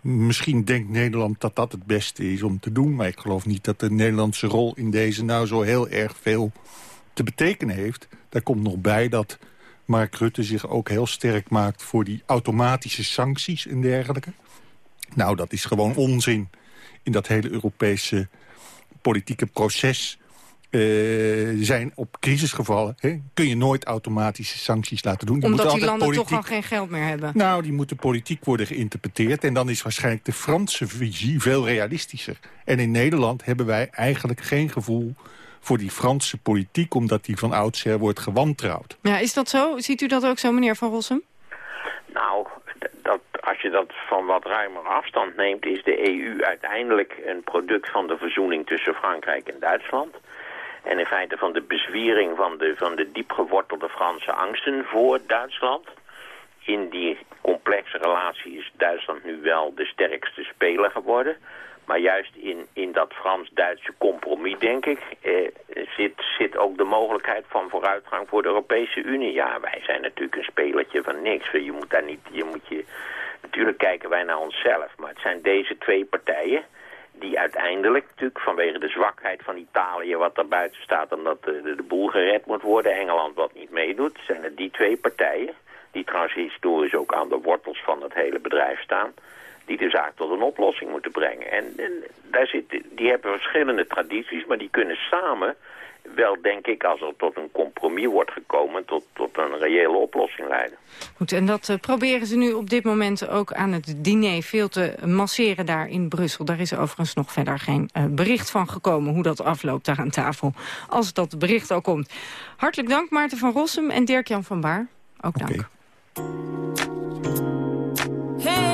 misschien denkt Nederland dat dat het beste is om te doen. Maar ik geloof niet dat de Nederlandse rol in deze nou zo heel erg veel te betekenen heeft. Daar komt nog bij dat Mark Rutte zich ook heel sterk maakt... voor die automatische sancties en dergelijke. Nou, dat is gewoon onzin in dat hele Europese politieke proces... eh, zijn op crisisgevallen hè, kun je nooit automatische sancties laten doen. Omdat die landen toch al geen geld meer hebben. nou, die moeten politiek worden geïnterpreteerd. En dan is waarschijnlijk de Franse visie veel realistischer. En in Nederland hebben wij eigenlijk geen gevoel voor die Franse politiek... omdat die van oudsher wordt gewantrouwd. Ja, is dat zo? Ziet u dat ook zo, meneer Van Rossum? Nou, dat, als je dat van wat ruimer afstand neemt... is de EU uiteindelijk een product van de verzoening tussen Frankrijk en Duitsland. En in feite van de bezwiering van de, van de diepgewortelde Franse angsten voor Duitsland. In die complexe relatie is Duitsland nu wel de sterkste speler geworden. Maar juist in, in dat Frans-Duitse compromis, denk ik, eh, zit, zit ook de mogelijkheid van vooruitgang voor de Europese Unie. Ja, wij zijn natuurlijk een spelertje van niks. Je moet daar niet, je moet je, natuurlijk kijken wij naar onszelf. Maar het zijn deze twee partijen die uiteindelijk natuurlijk vanwege de zwakheid van Italië wat daar buiten staat omdat de, de, de boel gered moet worden, Engeland wat niet meedoet, zijn het die twee partijen, die trouwens historisch ook aan de wortels van het hele bedrijf staan, die de zaak tot een oplossing moeten brengen. En, en daar zit, die hebben verschillende tradities, maar die kunnen samen wel, denk ik, als er tot een compromis wordt gekomen... tot, tot een reële oplossing leiden. Goed, en dat uh, proberen ze nu op dit moment ook aan het diner veel te masseren daar in Brussel. Daar is overigens nog verder geen uh, bericht van gekomen hoe dat afloopt daar aan tafel. Als dat bericht al komt. Hartelijk dank Maarten van Rossum en Dirk-Jan van Baar. Ook dank. Okay.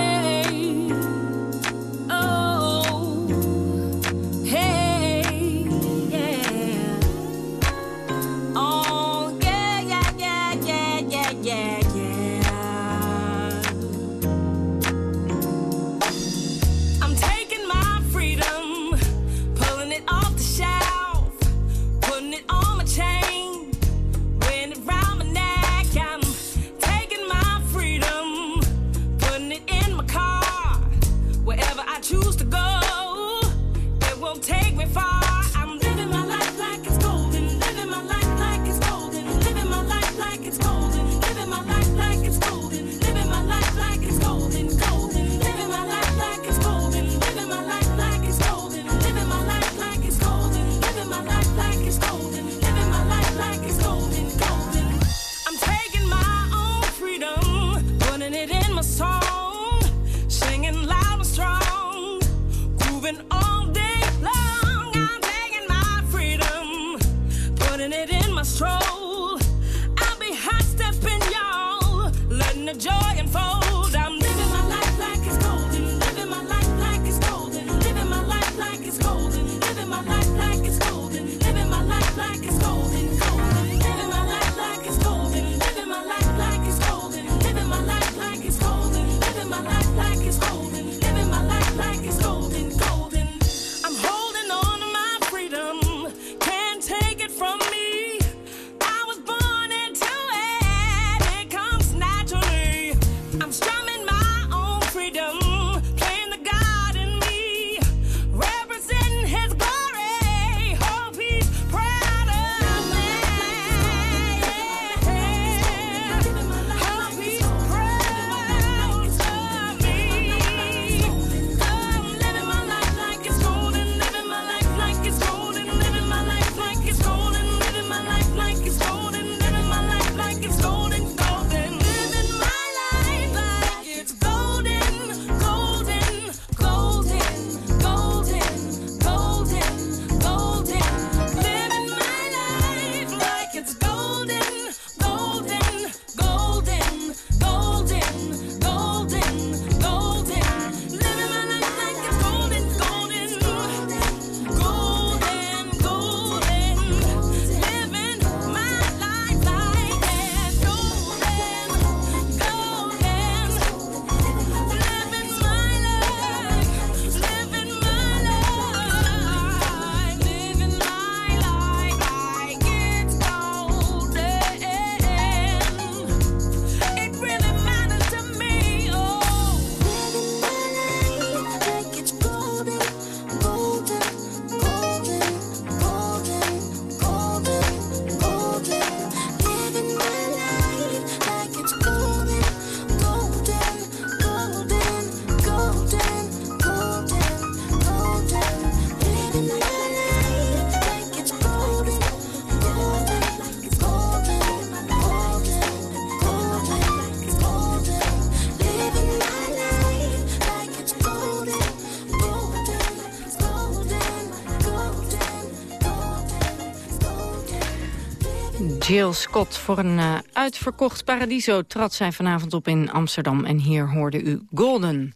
Jill Scott voor een uh, uitverkocht Paradiso trad zij vanavond op in Amsterdam. En hier hoorde u Golden.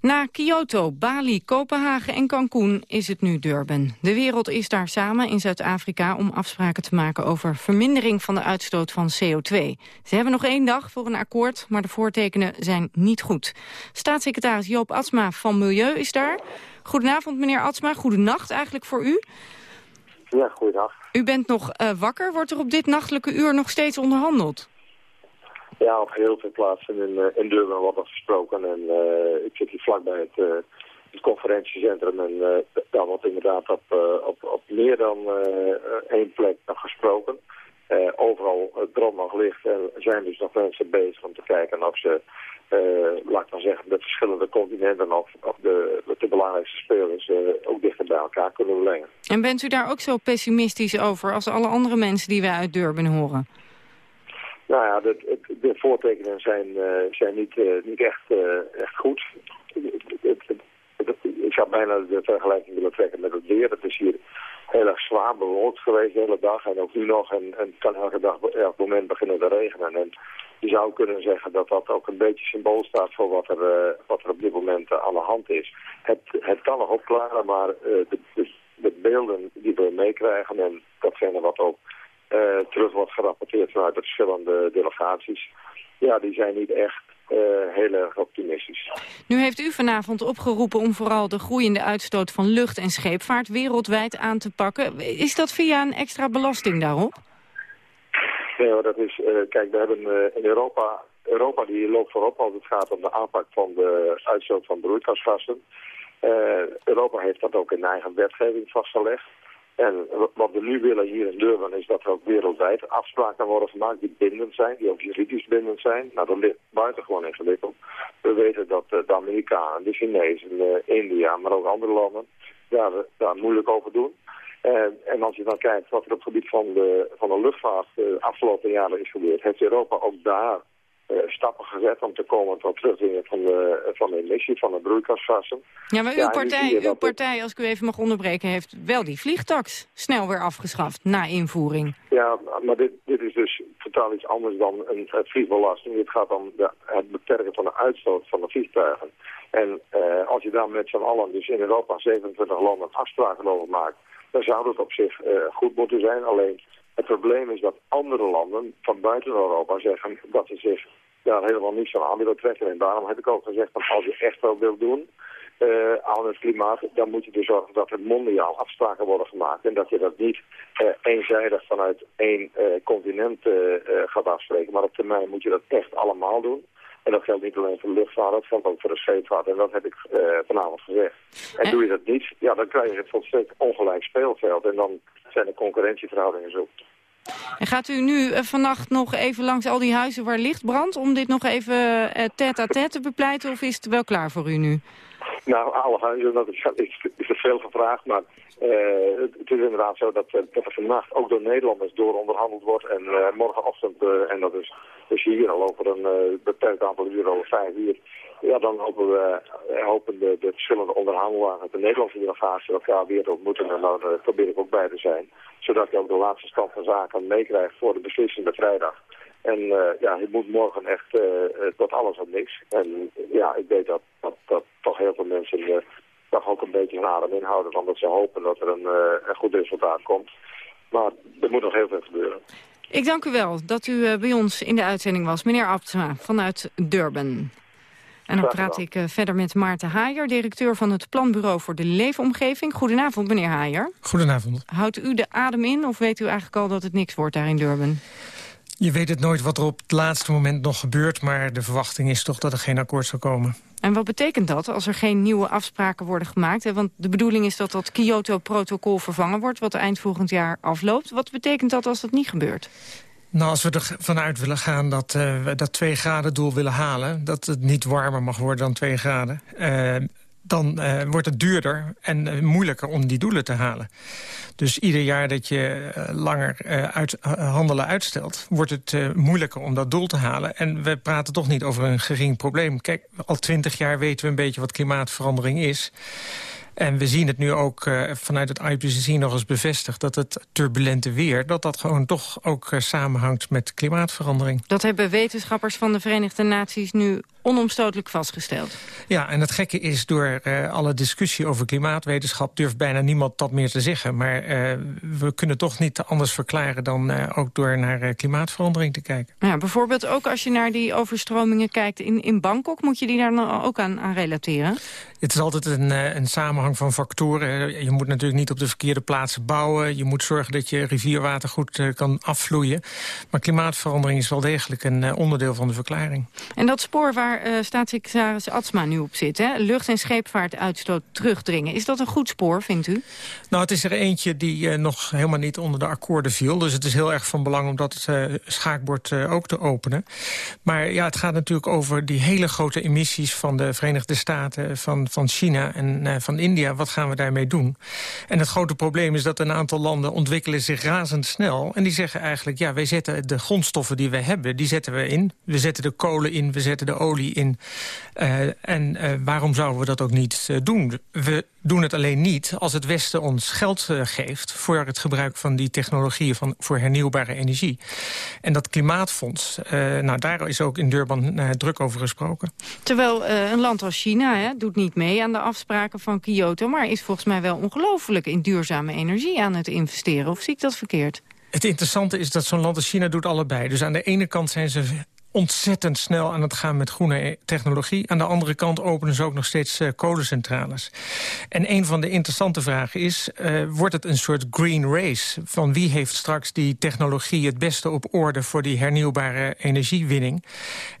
Na Kyoto, Bali, Kopenhagen en Cancun is het nu Durban. De wereld is daar samen in Zuid-Afrika om afspraken te maken over vermindering van de uitstoot van CO2. Ze hebben nog één dag voor een akkoord, maar de voortekenen zijn niet goed. Staatssecretaris Joop Atsma van Milieu is daar. Goedenavond meneer Atsma, goedenacht eigenlijk voor u. Ja, goeiedag. U bent nog uh, wakker. Wordt er op dit nachtelijke uur nog steeds onderhandeld? Ja, op heel veel plaatsen in, uh, in Durban wordt er gesproken. En uh, ik zit hier vlakbij het, het conferentiecentrum. En daar wordt inderdaad op, op, op meer dan één plek nog gesproken. Eh, overal het brand nog ligt. En zijn dus nog mensen bezig om te kijken of ze, uh, laat ik maar zeggen, de verschillende continenten of, of de, de belangrijkste spelers uh, ook dichter bij elkaar kunnen verlengen. En bent u daar ook zo pessimistisch over als alle andere mensen die wij uit Durban horen? Nou ja, de, de, voortekenen zijn, zijn niet, niet echt, echt goed. ik zou bijna de vergelijking willen trekken met het weer. Het is hier heel erg zwaar bewolkt geweest de hele dag. En ook nu nog. En, het kan elke dag elk moment beginnen te regenen. En je zou kunnen zeggen dat dat ook een beetje symbool staat voor wat er, uh, wat er op dit moment uh, aan de hand is. Het, het kan nog opklaren, maar uh, de, de, de, beelden die we meekrijgen en datgene wat ook terug wordt gerapporteerd vanuit de verschillende delegaties, ja, die zijn niet echt heel erg optimistisch. Nu heeft u vanavond opgeroepen om vooral de groeiende uitstoot van lucht- en scheepvaart wereldwijd aan te pakken. Is dat via een extra belasting daarop? Nee hoor, dat is, uh, kijk, we hebben uh, in Europa, Europa die loopt voorop als het gaat om de aanpak van de uitstoot van broeikasgassen. Europa heeft dat ook in eigen wetgeving vastgelegd. En wat we nu willen hier in Durban is dat er ook wereldwijd afspraken worden gemaakt die bindend zijn, die ook juridisch bindend zijn. Nou, dat ligt buitengewoon ingewikkeld. We weten dat uh, de Amerikanen, de Chinezen, uh, India, maar ook andere landen daar, moeilijk over doen. En, en als je dan kijkt wat er op het gebied van de, van de luchtvaart de afgelopen jaren is gebeurd, heeft Europa ook daar stappen gezet om te komen tot terugdringen van de, van de emissie van de broeikasgassen. Ja, maar uw, partij, uw partij, als ik u even mag onderbreken, heeft wel die vliegtax snel weer afgeschaft na invoering. Ja, maar dit, dit is dus totaal iets anders dan een, een vliegbelasting. Het gaat om de, het beperken van de uitstoot van de vliegtuigen. En uh, als je daar met z'n allen, dus in Europa 27 landen, afspraken over maakt, dan zou dat op zich uh, goed moeten zijn. Alleen het probleem is dat andere landen van buiten Europa zeggen dat ze zich daar helemaal niets van aan willen trekken. En daarom heb ik ook gezegd dat als je echt wel wilt doen uh, aan het klimaat, dan moet je dus zorgen dat er mondiaal afspraken worden gemaakt. En dat je dat niet uh, eenzijdig vanuit één uh, continent gaat afspreken. Maar op termijn moet je dat echt allemaal doen. En dat geldt niet alleen voor de luchtvaart, dat geldt ook voor de scheepvaart. En dat heb ik vanavond gezegd. En doe je dat niet, ja, dan krijg je het volstrekt ongelijk speelveld. En dan zijn de concurrentieverhoudingen zo. En gaat u nu uh, vannacht nog even langs al die huizen waar licht brandt... om dit nog even uh, tête-à-tête te bepleiten, of is het wel klaar voor u nu? Nou, alle huizen, dat is, is, veel gevraagd, maar uh, het is inderdaad zo dat, dat er vannacht ook door Nederlanders door onderhandeld wordt. En morgenochtend, en dat is dus hier al over een beperkt aantal uren, over vijf uur, ja, dan hopen we hopen de, de verschillende onderhandelaars de Nederlandse delegatie elkaar weer te ontmoeten. En daar probeer ik ook bij te zijn, zodat je ook de laatste stand van zaken meekrijgt voor de beslissende vrijdag. En uh, ja, het moet morgen echt uh, tot alles of niks. En ja, ik weet dat, dat, toch heel veel mensen toch ook een beetje hun adem inhouden. Want dat ze hopen dat er een, een goed resultaat komt. Maar er moet nog heel veel gebeuren. Ik dank u wel dat u bij ons in de uitzending was. Meneer Abtsma vanuit Durban. En dan praat ik verder met Maarten Haaier, directeur van het Planbureau voor de Leefomgeving. Goedenavond, meneer Haaier. Goedenavond. Houdt u de adem in of weet u eigenlijk al dat het niks wordt daar in Durban? Je weet het nooit wat er op het laatste moment nog gebeurt... maar de verwachting is toch dat er geen akkoord zal komen. En wat betekent dat als er geen nieuwe afspraken worden gemaakt? Want de bedoeling is dat dat Kyoto-protocol vervangen wordt... wat eind volgend jaar afloopt. Wat betekent dat als dat niet gebeurt? Nou, als we ervan uit willen gaan dat uh, we dat 2 graden doel willen halen... dat het niet warmer mag worden dan 2 graden... Uh, dan uh, wordt het duurder en moeilijker om die doelen te halen. Dus ieder jaar dat je langer uit, handelen uitstelt... wordt het moeilijker om dat doel te halen. En we praten toch niet over een gering probleem. Kijk, al twintig jaar weten we een beetje wat klimaatverandering is... En we zien het nu ook uh, vanuit het IPCC nog eens bevestigd... dat het turbulente weer, dat dat gewoon toch ook uh, samenhangt met klimaatverandering. Dat hebben wetenschappers van de Verenigde Naties nu onomstotelijk vastgesteld. Ja, en het gekke is, door uh, alle discussie over klimaatwetenschap... durft bijna niemand dat meer te zeggen. Maar we kunnen toch niet anders verklaren dan ook door naar klimaatverandering te kijken. Ja, bijvoorbeeld ook als je naar die overstromingen kijkt in, in Bangkok... moet je die daar dan ook aan, aan relateren? Het is altijd een, een samenhang van factoren. Je moet natuurlijk niet op de verkeerde plaatsen bouwen. Je moet zorgen dat je rivierwater goed kan afvloeien. Maar klimaatverandering is wel degelijk een onderdeel van de verklaring. En dat spoor waar uh, staatssecretaris Atsma nu op zit... Hè? lucht- en scheepvaartuitstoot terugdringen... is dat een goed spoor, vindt u? Nou, het is er eentje die nog helemaal niet onder de akkoorden viel. Dus het is heel erg van belang om dat schaakbord ook te openen. Maar ja, het gaat natuurlijk over die hele grote emissies... van de Verenigde Staten, van, van China en van India. Wat gaan we daarmee doen? En het grote probleem is dat een aantal landen ontwikkelen zich razendsnel. En die zeggen eigenlijk, ja, wij zetten de grondstoffen die we hebben, die zetten we in. We zetten de kolen in, we zetten de olie in. Uh, en uh, waarom zouden we dat ook niet uh, doen? We doen het alleen niet als het Westen ons geld geeft... voor het gebruik van die technologieën van, voor hernieuwbare energie. En dat klimaatfonds, nou, daar is ook in Durban druk over gesproken. Terwijl een land als China hè, doet niet mee aan de afspraken van Kyoto... maar is volgens mij wel ongelooflijk in duurzame energie aan het investeren. Of zie ik dat verkeerd? Het interessante is dat zo'n land als China doet allebei. Dus aan de ene kant zijn ze ontzettend snel aan het gaan met groene technologie. Aan de andere kant openen ze ook nog steeds uh, kolencentrales. En een van de interessante vragen is... Uh, wordt het een soort green race? Van wie heeft straks die technologie het beste op orde... voor die hernieuwbare energiewinning?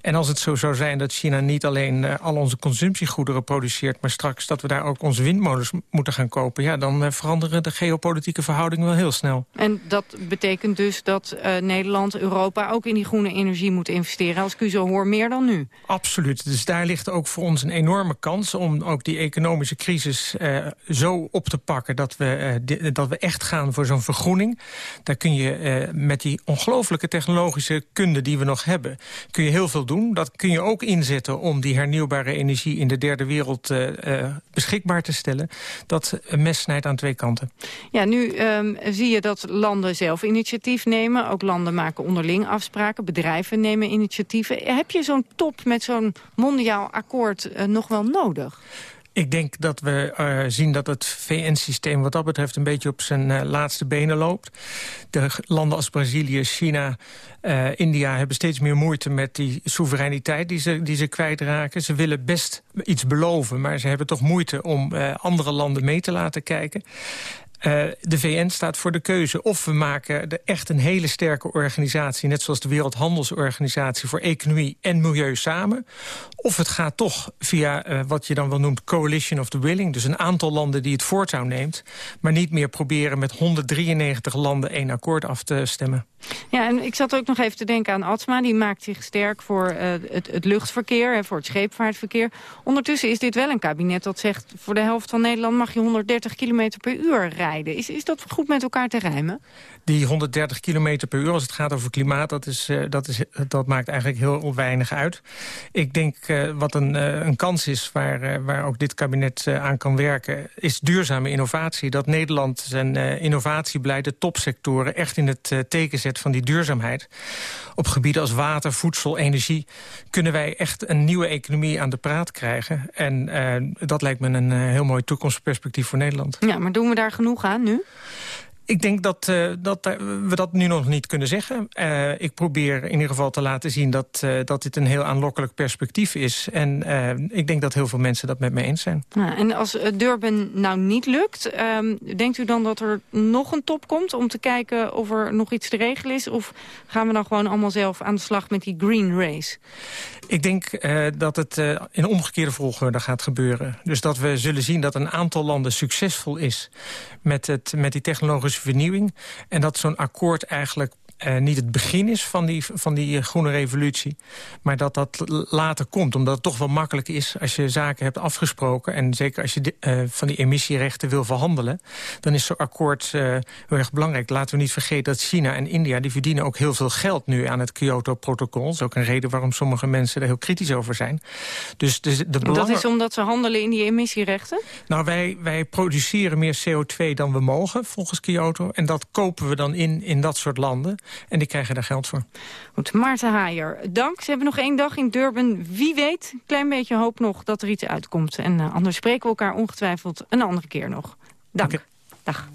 En als het zo zou zijn dat China niet alleen uh, al onze consumptiegoederen produceert... maar straks dat we daar ook onze windmolens moeten gaan kopen... ja, dan veranderen de geopolitieke verhoudingen wel heel snel. En dat betekent dus dat Nederland, Europa... ook in die groene energie moet investeren als ik u zo hoor, meer dan nu. Absoluut. Dus daar ligt ook voor ons een enorme kans... om ook die economische crisis uh, zo op te pakken... dat we, uh, dat we echt gaan voor zo'n vergroening. Daar kun je uh, met die ongelooflijke technologische kunde die we nog hebben... kun je heel veel doen. Dat kun je ook inzetten om die hernieuwbare energie... in de derde wereld beschikbaar te stellen. Dat mes snijdt aan twee kanten. Ja, nu um, zie je dat landen zelf initiatief nemen. Ook landen maken onderling afspraken. Bedrijven nemen initiatief Heb je zo'n top met zo'n mondiaal akkoord uh, nog wel nodig? Ik denk dat we uh, zien dat het VN-systeem wat dat betreft... een beetje op zijn uh, laatste benen loopt. De landen als Brazilië, China, uh, India... hebben steeds meer moeite met die soevereiniteit die ze, die ze kwijtraken. Ze willen best iets beloven, maar ze hebben toch moeite... om andere landen mee te laten kijken. Uh, de VN staat voor de keuze. Of we maken de echt een hele sterke organisatie... net zoals de Wereldhandelsorganisatie voor Economie en Milieu samen. Of het gaat toch via uh, wat je dan wel noemt Coalition of the Willing. Dus een aantal landen die het voortouw neemt. Maar niet meer proberen met 193 landen één akkoord af te stemmen. Ja, en ik zat ook nog even te denken aan Atsma. Die maakt zich sterk voor uh, het, het, luchtverkeer en voor het scheepvaartverkeer. Ondertussen is dit wel een kabinet dat zegt... voor de helft van Nederland mag je 130 km per uur rijden. Is, is dat goed met elkaar te rijmen? Die 130 km per uur, als het gaat over klimaat... dat, is, uh, dat, is, dat maakt eigenlijk heel weinig uit. Ik denk uh, wat een, een kans is waar, waar ook dit kabinet aan kan werken... is duurzame innovatie. Dat Nederland zijn innovatiebeleid, de topsectoren... echt in het teken zet van die duurzaamheid. Op gebieden als water, voedsel, energie... kunnen wij echt een nieuwe economie aan de praat krijgen. En dat lijkt me een heel mooi toekomstperspectief voor Nederland. Ja, maar doen we daar genoeg aan nu? Ik denk dat, uh, dat uh, we dat nu nog niet kunnen zeggen. Uh, ik probeer in ieder geval te laten zien dat, dat dit een heel aanlokkelijk perspectief is. En ik denk dat heel veel mensen dat met me eens zijn. Ja, en als Durban nou niet lukt, um, denkt u dan dat er nog een top komt... om te kijken of er nog iets te regelen is? Of gaan we dan gewoon allemaal zelf aan de slag met die green race? Ik denk dat het in omgekeerde volgorde gaat gebeuren. Dus dat we zullen zien dat een aantal landen succesvol is... met, het, met die technologische vernieuwing. En dat zo'n akkoord eigenlijk uh, niet het begin is van die, van die uh, groene revolutie... maar dat dat later komt. Omdat het toch wel makkelijk is als je zaken hebt afgesproken... en zeker als je de, uh, van die emissierechten wil verhandelen... dan is zo'n akkoord heel erg belangrijk. Laten we niet vergeten dat China en India... die verdienen ook heel veel geld nu aan het Kyoto-protocol. Dat is ook een reden waarom sommige mensen er heel kritisch over zijn. Dus de. Dat is omdat ze handelen in die emissierechten? Nou, wij, wij produceren meer CO2 dan we mogen, volgens Kyoto. En dat kopen we dan in, in dat soort landen. En die krijgen daar geld voor. Goed, Maarten Haaier, dank. Ze hebben nog één dag in Durban. Wie weet, een klein beetje hoop nog dat er iets uitkomt. En uh, anders spreken we elkaar ongetwijfeld een andere keer nog. Dank. Okay. Dag.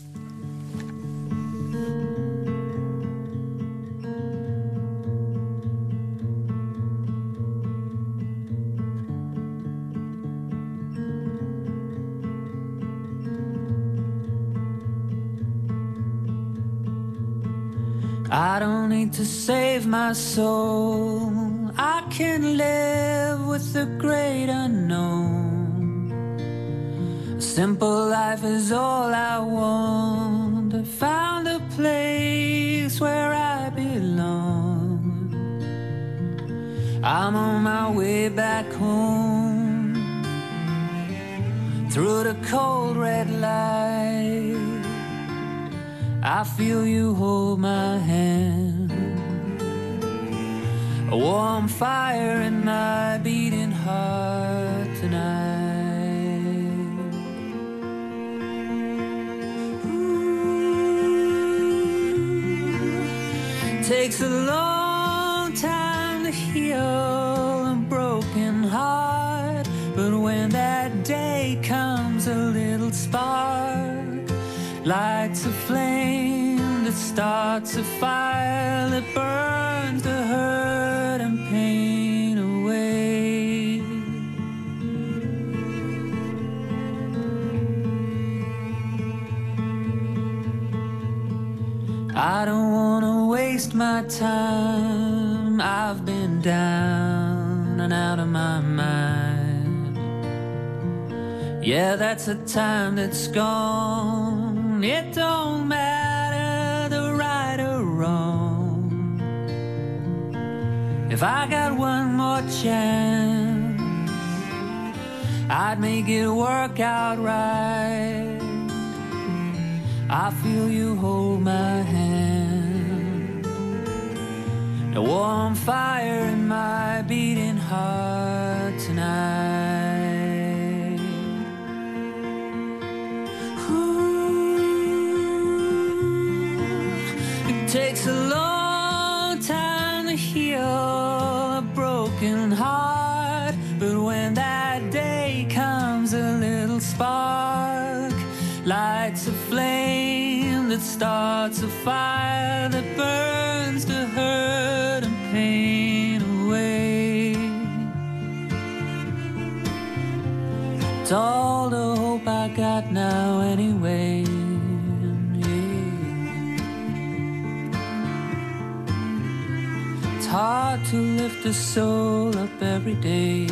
I don't need to save my soul. I can live with the great unknown. A simple life is all I want. I found a place where I belong. I'm on my way back home through the cold red light. I feel you hold my hand. A warm fire in my beating heart tonight. Ooh, takes a long time to heal a broken heart, but when that day comes, a little spark lights a flame that starts a fire that burns the hurt and pain away. I don't wanna waste my time. I've been down and out of my mind. Yeah, that's a time that's gone. It don't matter the right or wrong. If I got one more chance, I'd make it work out right. I feel you hold my hand. A warm fire in my beating heart tonight. Takes a long time to heal a broken heart, but when that day comes, a little spark lights a flame that starts a fire that burns the hurt and pain away. It's all the hope I got now, anyway. Hard to lift the soul up every day.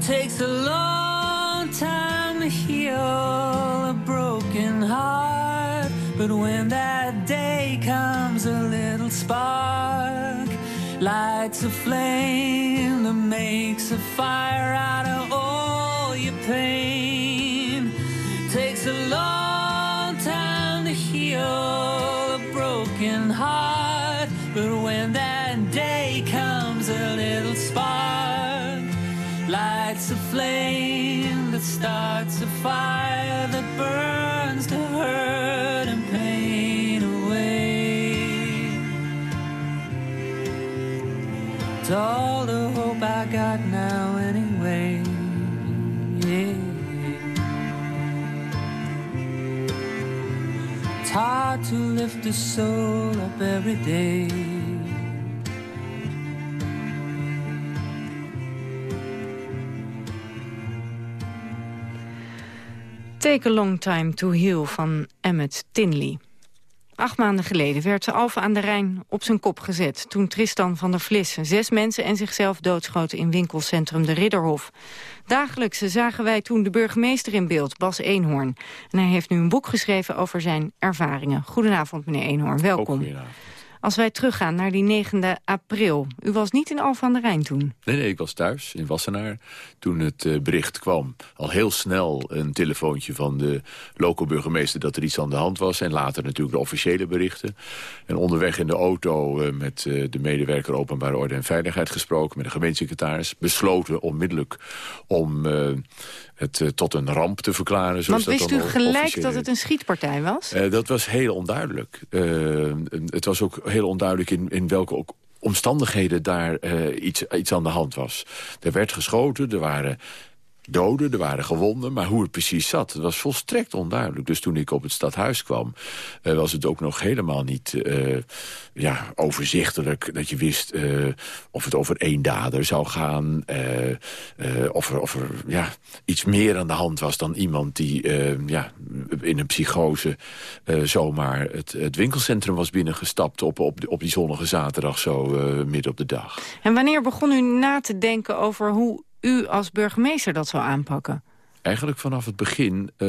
takes a long time to heal a broken heart. But when that day comes, a little spark lights a flame that makes a fire out of your pain. Takes a long time to heal a broken heart. But when that day comes, a little spark lights a flame that starts a fire that burns the hurt and pain away. It's all the hope I got It's hard to lift the soul up every day. Take a Long Time to Heal van Emmet Tinley. Acht maanden geleden werd Alphen aan de Rijn op zijn kop gezet... toen Tristan van der Vlis zes mensen en zichzelf doodschoten... in winkelcentrum De Ridderhof. Dagelijks zagen wij toen de burgemeester in beeld, Bas Eenhoorn. En hij heeft nu een boek geschreven over zijn ervaringen. Goedenavond, meneer Eenhoorn. Welkom. Als wij teruggaan naar die 9 april. U was niet in Alphen aan de Rijn toen? Nee, nee, ik was thuis in Wassenaar toen het uh, bericht kwam. Al heel snel een telefoontje van de lokale burgemeester dat er iets aan de hand was. En later natuurlijk de officiële berichten. En onderweg in de auto uh, met uh, de medewerker Openbare Orde en Veiligheid gesproken. Met de gemeentesecretaris. Besloten onmiddellijk om het uh, tot een ramp te verklaren. Want wist u gelijk dat het een schietpartij was? Uh, dat was heel onduidelijk. Uh, het was ook heel onduidelijk in, in welke ook omstandigheden daar iets, iets aan de hand was. Er werd geschoten, er waren doden, er waren gewonden. Maar hoe het precies zat, dat was volstrekt onduidelijk. Dus toen ik op het stadhuis kwam, eh, was het ook nog helemaal niet eh, ja, overzichtelijk. Dat je wist eh, of het over één dader zou gaan. of er, of er ja, iets meer aan de hand was dan iemand die ja, in een psychose zomaar het, het winkelcentrum was binnengestapt op, op, op die zonnige zaterdag zo midden op de dag. En wanneer begon u na te denken over hoe u als burgemeester dat zou aanpakken? Eigenlijk vanaf het begin, eh,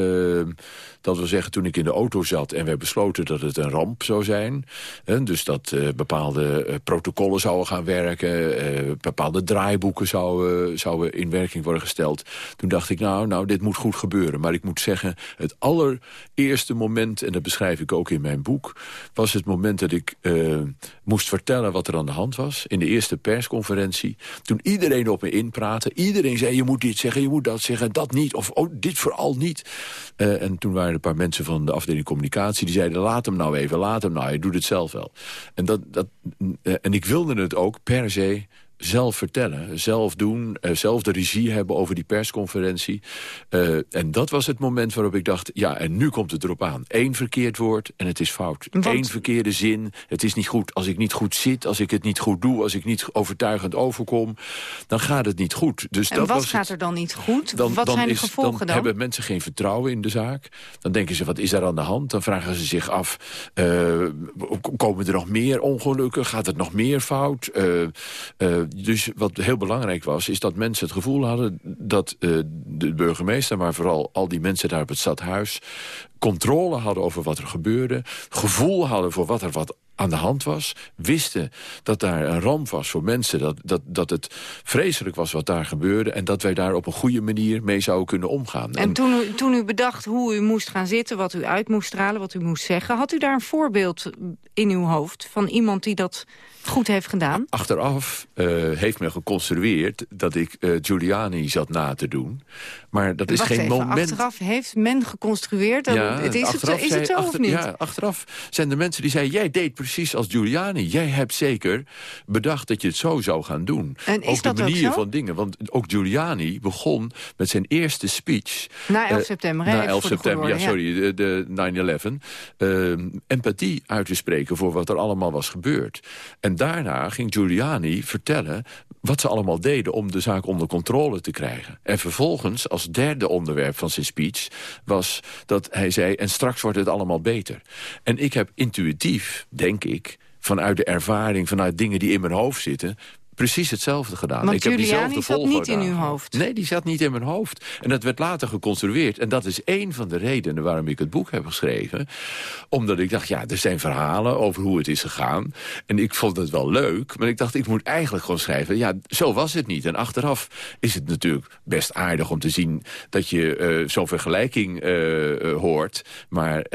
dat wil zeggen toen ik in de auto zat... en we besloten dat het een ramp zou zijn. Hè, dus dat eh, bepaalde eh, protocollen zouden gaan werken... eh, bepaalde draaiboeken zouden, zouden in werking worden gesteld. Toen dacht ik, nou, nou, dit moet goed gebeuren. Maar ik moet zeggen, het allereerste moment... en dat beschrijf ik ook in mijn boek... was het moment dat ik moest vertellen wat er aan de hand was... in de eerste persconferentie. Toen iedereen op me inpraatte. Iedereen zei, je moet dit zeggen, je moet dat zeggen, dat niet... of oh, dit vooral niet. Eh, en toen waren er een paar mensen van de afdeling communicatie... die zeiden, laat hem nou even, laat hem nou, hij doet het zelf wel. En, dat, dat, eh, en ik wilde het ook per se zelf vertellen, zelf doen, eh, zelf de regie hebben over die persconferentie. Eh, en dat was het moment waarop ik dacht, ja, en nu komt het erop aan. Eén verkeerd woord en het is fout. Want- Eén verkeerde zin, het is niet goed. Als ik niet goed zit, als ik het niet goed doe, als ik niet overtuigend overkom, dan gaat het niet goed. Dus en dat wat was gaat het. er dan niet goed? Dan, wat dan zijn de is, gevolgen dan, dan? hebben mensen geen vertrouwen in de zaak. Dan denken ze, wat is daar aan de hand? Dan vragen ze zich af, eh, komen er nog meer ongelukken? Gaat het nog meer fout? Dus wat heel belangrijk was, is dat mensen het gevoel hadden... dat eh, de burgemeester, maar vooral al die mensen daar op het stadhuis... controle hadden over wat er gebeurde. Gevoel hadden voor wat er wat aan de hand was. Wisten dat daar een ramp was voor mensen. Dat, dat, dat het vreselijk was wat daar gebeurde. En dat wij daar op een goede manier mee zouden kunnen omgaan. En toen u, toen u bedacht hoe u moest gaan zitten, wat u uit moest stralen, wat u moest zeggen... had u daar een voorbeeld in uw hoofd van iemand die dat goed heeft gedaan? Achteraf eh, heeft men geconstrueerd dat ik eh, Giuliani zat na te doen. Maar dat is Wacht geen even, moment... achteraf heeft men geconstrueerd... dat- het is, het, is het zo of niet? Ja, achteraf zijn er mensen die zeiden... jij deed precies als Giuliani. Jij hebt zeker bedacht dat je het zo zou gaan doen. En is ook dat de manier van dingen. Want ook Giuliani begon met zijn eerste speech... Na 11 eh, september, Na even 11 voor de goede september, ja, sorry, de, de 9-11. ehm, empathie uit te spreken voor wat er allemaal was gebeurd. En daarna ging Giuliani vertellen wat ze allemaal deden om de zaak onder controle te krijgen. En vervolgens, als derde onderwerp van zijn speech... was dat hij zei, en straks wordt het allemaal beter. En ik heb intuïtief, denk ik, vanuit de ervaring... vanuit dingen die in mijn hoofd zitten precies hetzelfde gedaan. Want ik heb diezelfde zat niet in uw hoofd. Nee, die zat niet in mijn hoofd. En dat werd later geconstrueerd. En dat is één van de redenen waarom ik het boek heb geschreven. Omdat ik dacht, ja, er zijn verhalen over hoe het is gegaan. En ik vond het wel leuk. Maar ik dacht, ik moet eigenlijk gewoon schrijven... ja, zo was het niet. En achteraf is het natuurlijk best aardig om te zien... dat je eh, zo'n vergelijking eh, eh, hoort. Maar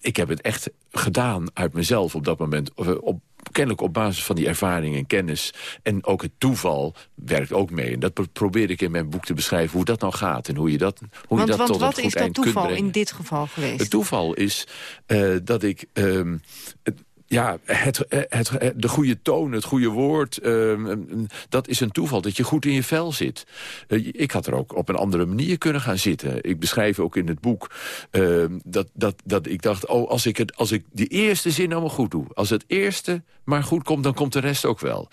ik heb het echt gedaan uit mezelf op dat moment. Of, eh, Op, kennelijk op basis van die ervaring en kennis. En ook het toeval werkt ook mee. En dat pro- probeer ik in mijn boek te beschrijven hoe dat nou gaat. En hoe je dat, hoe want je dat want tot wat een goed is dat eind toeval in dit geval geweest? Het toeval is eh, dat ik... ehm, het, ja, het, het, het- de goede toon, het goede woord, ehm, dat is een toeval. Dat je goed in je vel zit. Eh, ik had er ook op een andere manier kunnen gaan zitten. Ik beschrijf ook in het boek ehm, dat, dat, dat ik dacht... oh, als ik, het, als ik die eerste zin allemaal goed doe... als het eerste maar goed komt, dan komt de rest ook wel.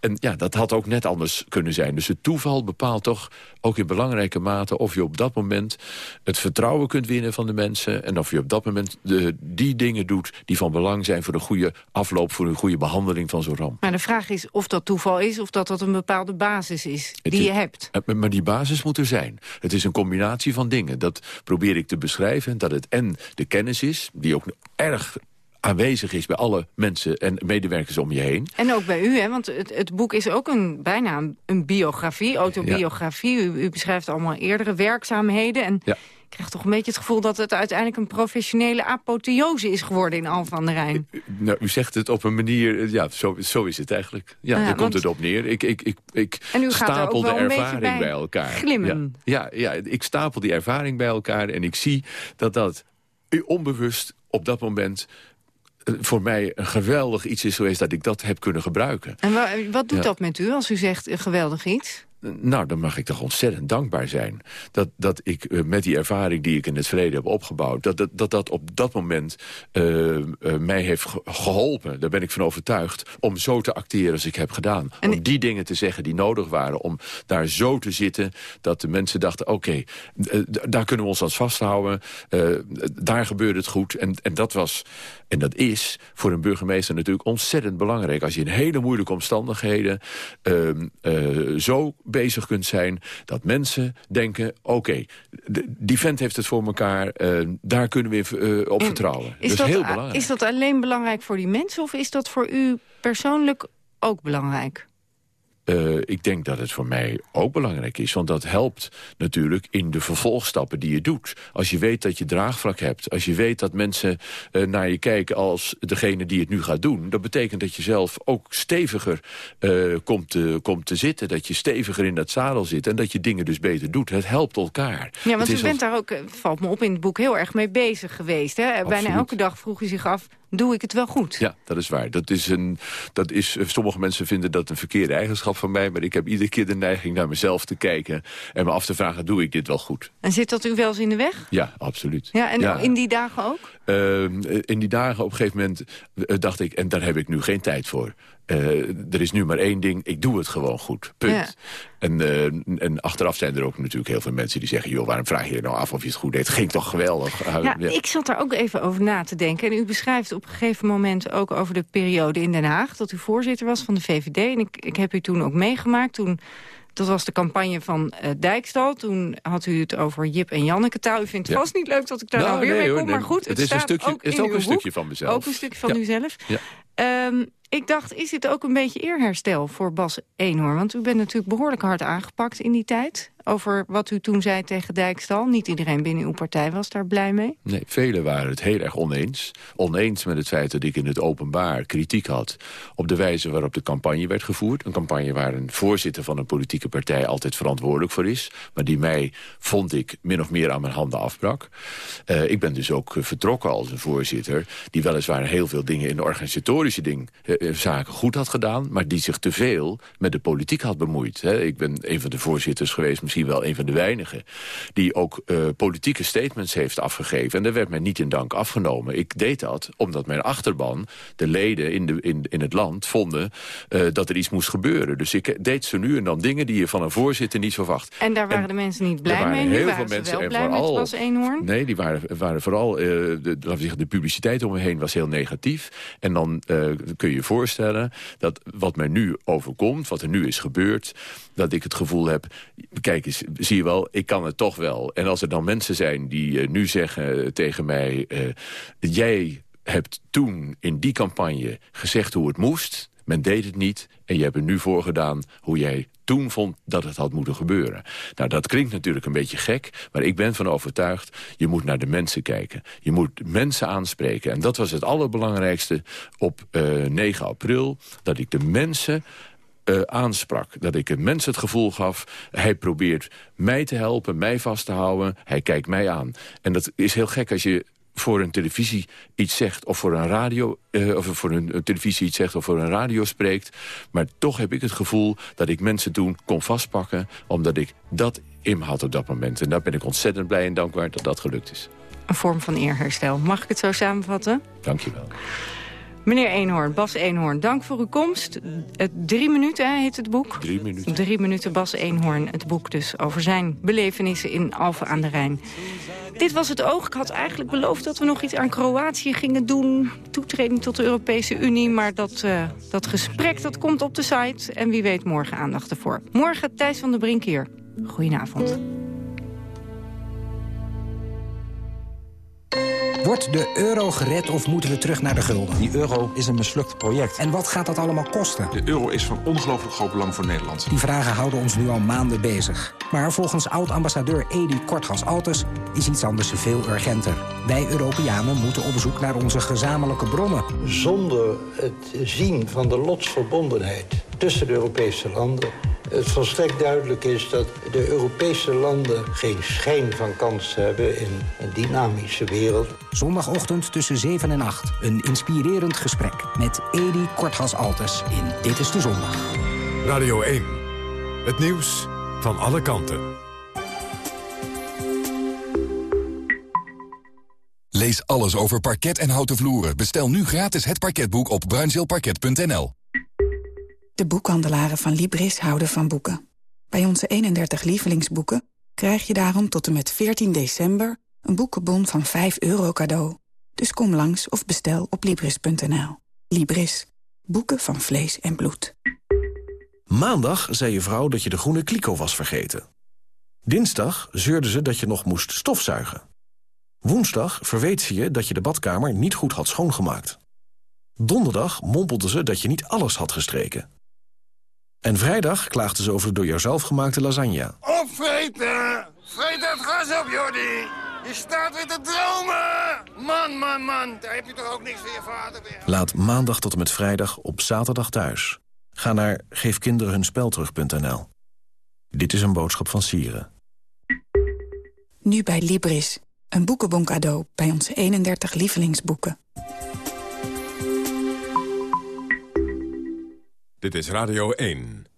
En ja, dat had ook net anders kunnen zijn. Dus het toeval bepaalt toch ook in belangrijke mate... of je op dat moment het vertrouwen kunt winnen van de mensen... en of je op dat moment de, die dingen doet die van belang zijn... voor een goede afloop, voor een goede behandeling van zo'n ramp. Maar de vraag is of dat toeval is of dat dat een bepaalde basis is die is- je hebt. Eh, Maar die basis moet er zijn. Het is een combinatie van dingen. Dat probeer ik te beschrijven. Dat het en de kennis is, die ook erg aanwezig is bij alle mensen en medewerkers om je heen. En ook bij u, hè? want het, het boek is ook een, bijna een, een biografie, autobiografie. U, u beschrijft allemaal eerdere werkzaamheden. En Ja. ik krijg toch een beetje het gevoel dat het uiteindelijk een professionele apotheose is geworden in Al van der Rijn. Nou, u zegt het op een manier, eh, ja, zo, zo is het eigenlijk. Ja, Ja, daar komt het op neer. Ik, ik, ik, ik En u stapel de ervaring bij bij elkaar. glimmen. Ja, ja, ja, ik stapel die ervaring bij elkaar en ik zie dat dat onbewust op dat moment voor mij een geweldig iets is geweest dat ik dat heb kunnen gebruiken. En wa- wat doet Ja. dat met u als u zegt eh, geweldig iets? Nou, dan mag ik toch ontzettend dankbaar zijn. Dat, dat ik eh, met die ervaring die ik in het verleden heb opgebouwd... dat dat, dat, dat op dat moment eh, eh, mij heeft geholpen. Daar ben ik van overtuigd. Om zo te acteren als ik heb gedaan. om die dingen te zeggen die nodig waren. Om daar zo te zitten dat de mensen dachten... oké, daar kunnen we ons aan vasthouden. daar gebeurde het goed. En, en dat was... En dat is voor een burgemeester natuurlijk ontzettend belangrijk. Als je in hele moeilijke omstandigheden ehm, zo bezig kunt zijn... dat mensen denken, oké, die vent heeft het voor elkaar... Uh, daar kunnen we uh, op vertrouwen. Is dat, dat is heel belangrijk. Is dat alleen belangrijk voor die mensen... of is dat voor u persoonlijk ook belangrijk? Uh, ik denk dat het voor mij ook belangrijk is. Want dat helpt natuurlijk in de vervolgstappen die je doet. Als je weet dat je draagvlak hebt. Als je weet dat mensen uh, naar je kijken als degene die het nu gaat doen. Dat betekent dat je zelf ook steviger uh, komt, te, komt te zitten. Dat je steviger in dat zadel zit. En dat je dingen dus beter doet. Het helpt elkaar. Ja, want u bent daar ook, valt me op in het boek, heel erg mee bezig geweest. Hè? Bijna elke dag vroeg u zich af doe ik het wel goed. Ja, dat is waar. Dat is een, dat is, sommige mensen vinden dat een verkeerde eigenschap van mij... maar ik heb iedere keer de neiging naar mezelf te kijken... en me af te vragen, doe ik dit wel goed? En zit dat u wel eens in de weg? Ja, absoluut. Ja, en in die dagen ook? Uh, in die dagen op een gegeven moment dacht ik... en daar heb ik nu geen tijd voor. Uh, er is nu maar één ding, ik doe het gewoon goed. Punt. Ja. En, en achteraf zijn er ook natuurlijk heel veel mensen die zeggen... joh, waarom vraag je je nou af of je het goed deed? Het ging toch geweldig? Ja, ja, ik zat daar ook even over na te denken. En u beschrijft op een gegeven moment ook over de periode in Den Haag... dat u voorzitter was van de VVD. En ik, ik heb u toen ook meegemaakt. Toen dat was de campagne van uh, Dijkstal. Toen had u het over Jip en Janneke taal. U vindt het ja. vast niet leuk dat ik daar nou, nou weer nee, mee kom. Nee, maar goed, het, het is staat een stukje, ook is in ook een stukje van mezelf. Ook een stukje van ja. uzelf. Ja. Um, ik dacht, is dit ook een beetje eerherstel voor Bas Eenhoorn? Want u bent natuurlijk behoorlijk hard aangepakt in die tijd. Over wat u toen zei tegen Dijkstal. Niet iedereen binnen uw partij was daar blij mee. Nee, velen waren het heel erg oneens. Oneens met het feit dat ik in het openbaar kritiek had... op de wijze waarop de campagne werd gevoerd. Een campagne waar een voorzitter van een politieke partij altijd verantwoordelijk voor is. Maar die mij, vond ik, min of meer aan mijn handen afbrak. Uh, ik ben dus ook vertrokken als een voorzitter... die weliswaar heel veel dingen in de organisatorische ding, uh, zaken goed had gedaan... maar die zich te veel met de politiek had bemoeid. Hè. Ik ben een van de voorzitters geweest, misschien wel een van de weinigen... die ook uh, politieke statements heeft afgegeven. En daar werd mij niet in dank afgenomen. Ik deed dat omdat mijn achterban, de leden in, de, in, in het land... vonden uh, dat er iets moest gebeuren. Dus ik deed zo nu en dan dingen die je van een voorzitter niet verwacht. En daar waren en de mensen niet blij waren mee? Heel veel mensen wel blij vooral, met Bas Eenhoorn? Nee, die waren, waren vooral... Uh, de, laten we zeggen, de publiciteit om me heen was heel negatief. En dan kun je je voorstellen dat wat mij nu overkomt... wat er nu is gebeurd, dat ik het gevoel heb... kijk eens, zie je wel, ik kan het toch wel. En als er dan mensen zijn die uh, nu zeggen tegen mij... Uh, jij hebt toen in die campagne gezegd hoe het moest... men deed het niet en je hebt er nu voor gedaan hoe jij toen vond dat het had moeten gebeuren. Nou, dat klinkt natuurlijk een beetje gek, maar ik ben van overtuigd... je moet naar de mensen kijken. Je moet mensen aanspreken. En dat was het allerbelangrijkste op uh, 9 april, dat ik de mensen... Uh, aansprak. Dat ik een mens het gevoel gaf... hij probeert mij te helpen, mij vast te houden. Hij kijkt mij aan. En dat is heel gek als je voor een televisie iets zegt... of voor een radio, uh, of voor een, een, televisie iets zegt of voor een radio spreekt. Maar toch heb ik het gevoel dat ik mensen toen kon vastpakken... omdat ik dat in me had op dat moment. En daar ben ik ontzettend blij en dankbaar dat dat gelukt is. Een vorm van eerherstel. Mag ik het zo samenvatten? Dank je wel. Meneer Eenhoorn, Bas Eenhoorn, dank voor uw komst. Het drie minuten heet het boek. Drie minuten. Drie minuten Bas Eenhoorn, het boek dus over zijn belevenissen in Alphen aan de Rijn. Dit was het oog. Ik had eigenlijk beloofd dat we nog iets aan Kroatië gingen doen. Toetreding tot de Europese Unie. Maar dat, uh, dat gesprek dat komt op de site. En wie weet morgen aandacht ervoor. Morgen Thijs van der Brink hier. Goedenavond. Wordt de euro gered of moeten we terug naar de gulden? Die euro is een mislukt project. En wat gaat dat allemaal kosten? De euro is van ongelooflijk groot belang voor Nederland. Die vragen houden ons nu al maanden bezig. Maar volgens oud-ambassadeur Edi Kortgas-Altes is iets anders veel urgenter. Wij Europeanen moeten op zoek naar onze gezamenlijke bronnen. Zonder het zien van de lotsverbondenheid tussen de Europese landen het volstrekt duidelijk is dat de Europese landen geen schijn van kans hebben in een dynamische wereld. Zondagochtend tussen 7 en 8. Een inspirerend gesprek met Edi Korthas Altes in Dit is de Zondag. Radio 1. Het nieuws van alle kanten. Lees alles over parket en houten vloeren. Bestel nu gratis het parketboek op bruinzeelparket.nl. De boekhandelaren van Libris houden van boeken. Bij onze 31 lievelingsboeken krijg je daarom tot en met 14 december... een boekenbon van 5 euro cadeau. Dus kom langs of bestel op Libris.nl. Libris. Boeken van vlees en bloed. Maandag zei je vrouw dat je de groene kliko was vergeten. Dinsdag zeurde ze dat je nog moest stofzuigen. Woensdag verweet ze je dat je de badkamer niet goed had schoongemaakt. Donderdag mompelde ze dat je niet alles had gestreken. En vrijdag klaagde ze over de door jouzelf gemaakte lasagne. Opvreten! Vreet het gas op, Jordi! Je staat weer te dromen! Man, man, man, daar heb je toch ook niks voor je vader weer. Laat maandag tot en met vrijdag op zaterdag thuis. Ga naar geefkinderenhunspelterug.nl. Dit is een boodschap van Sieren. Nu bij Libris. Een boekenbon cadeau bij onze 31 lievelingsboeken. Dit is Radio 1.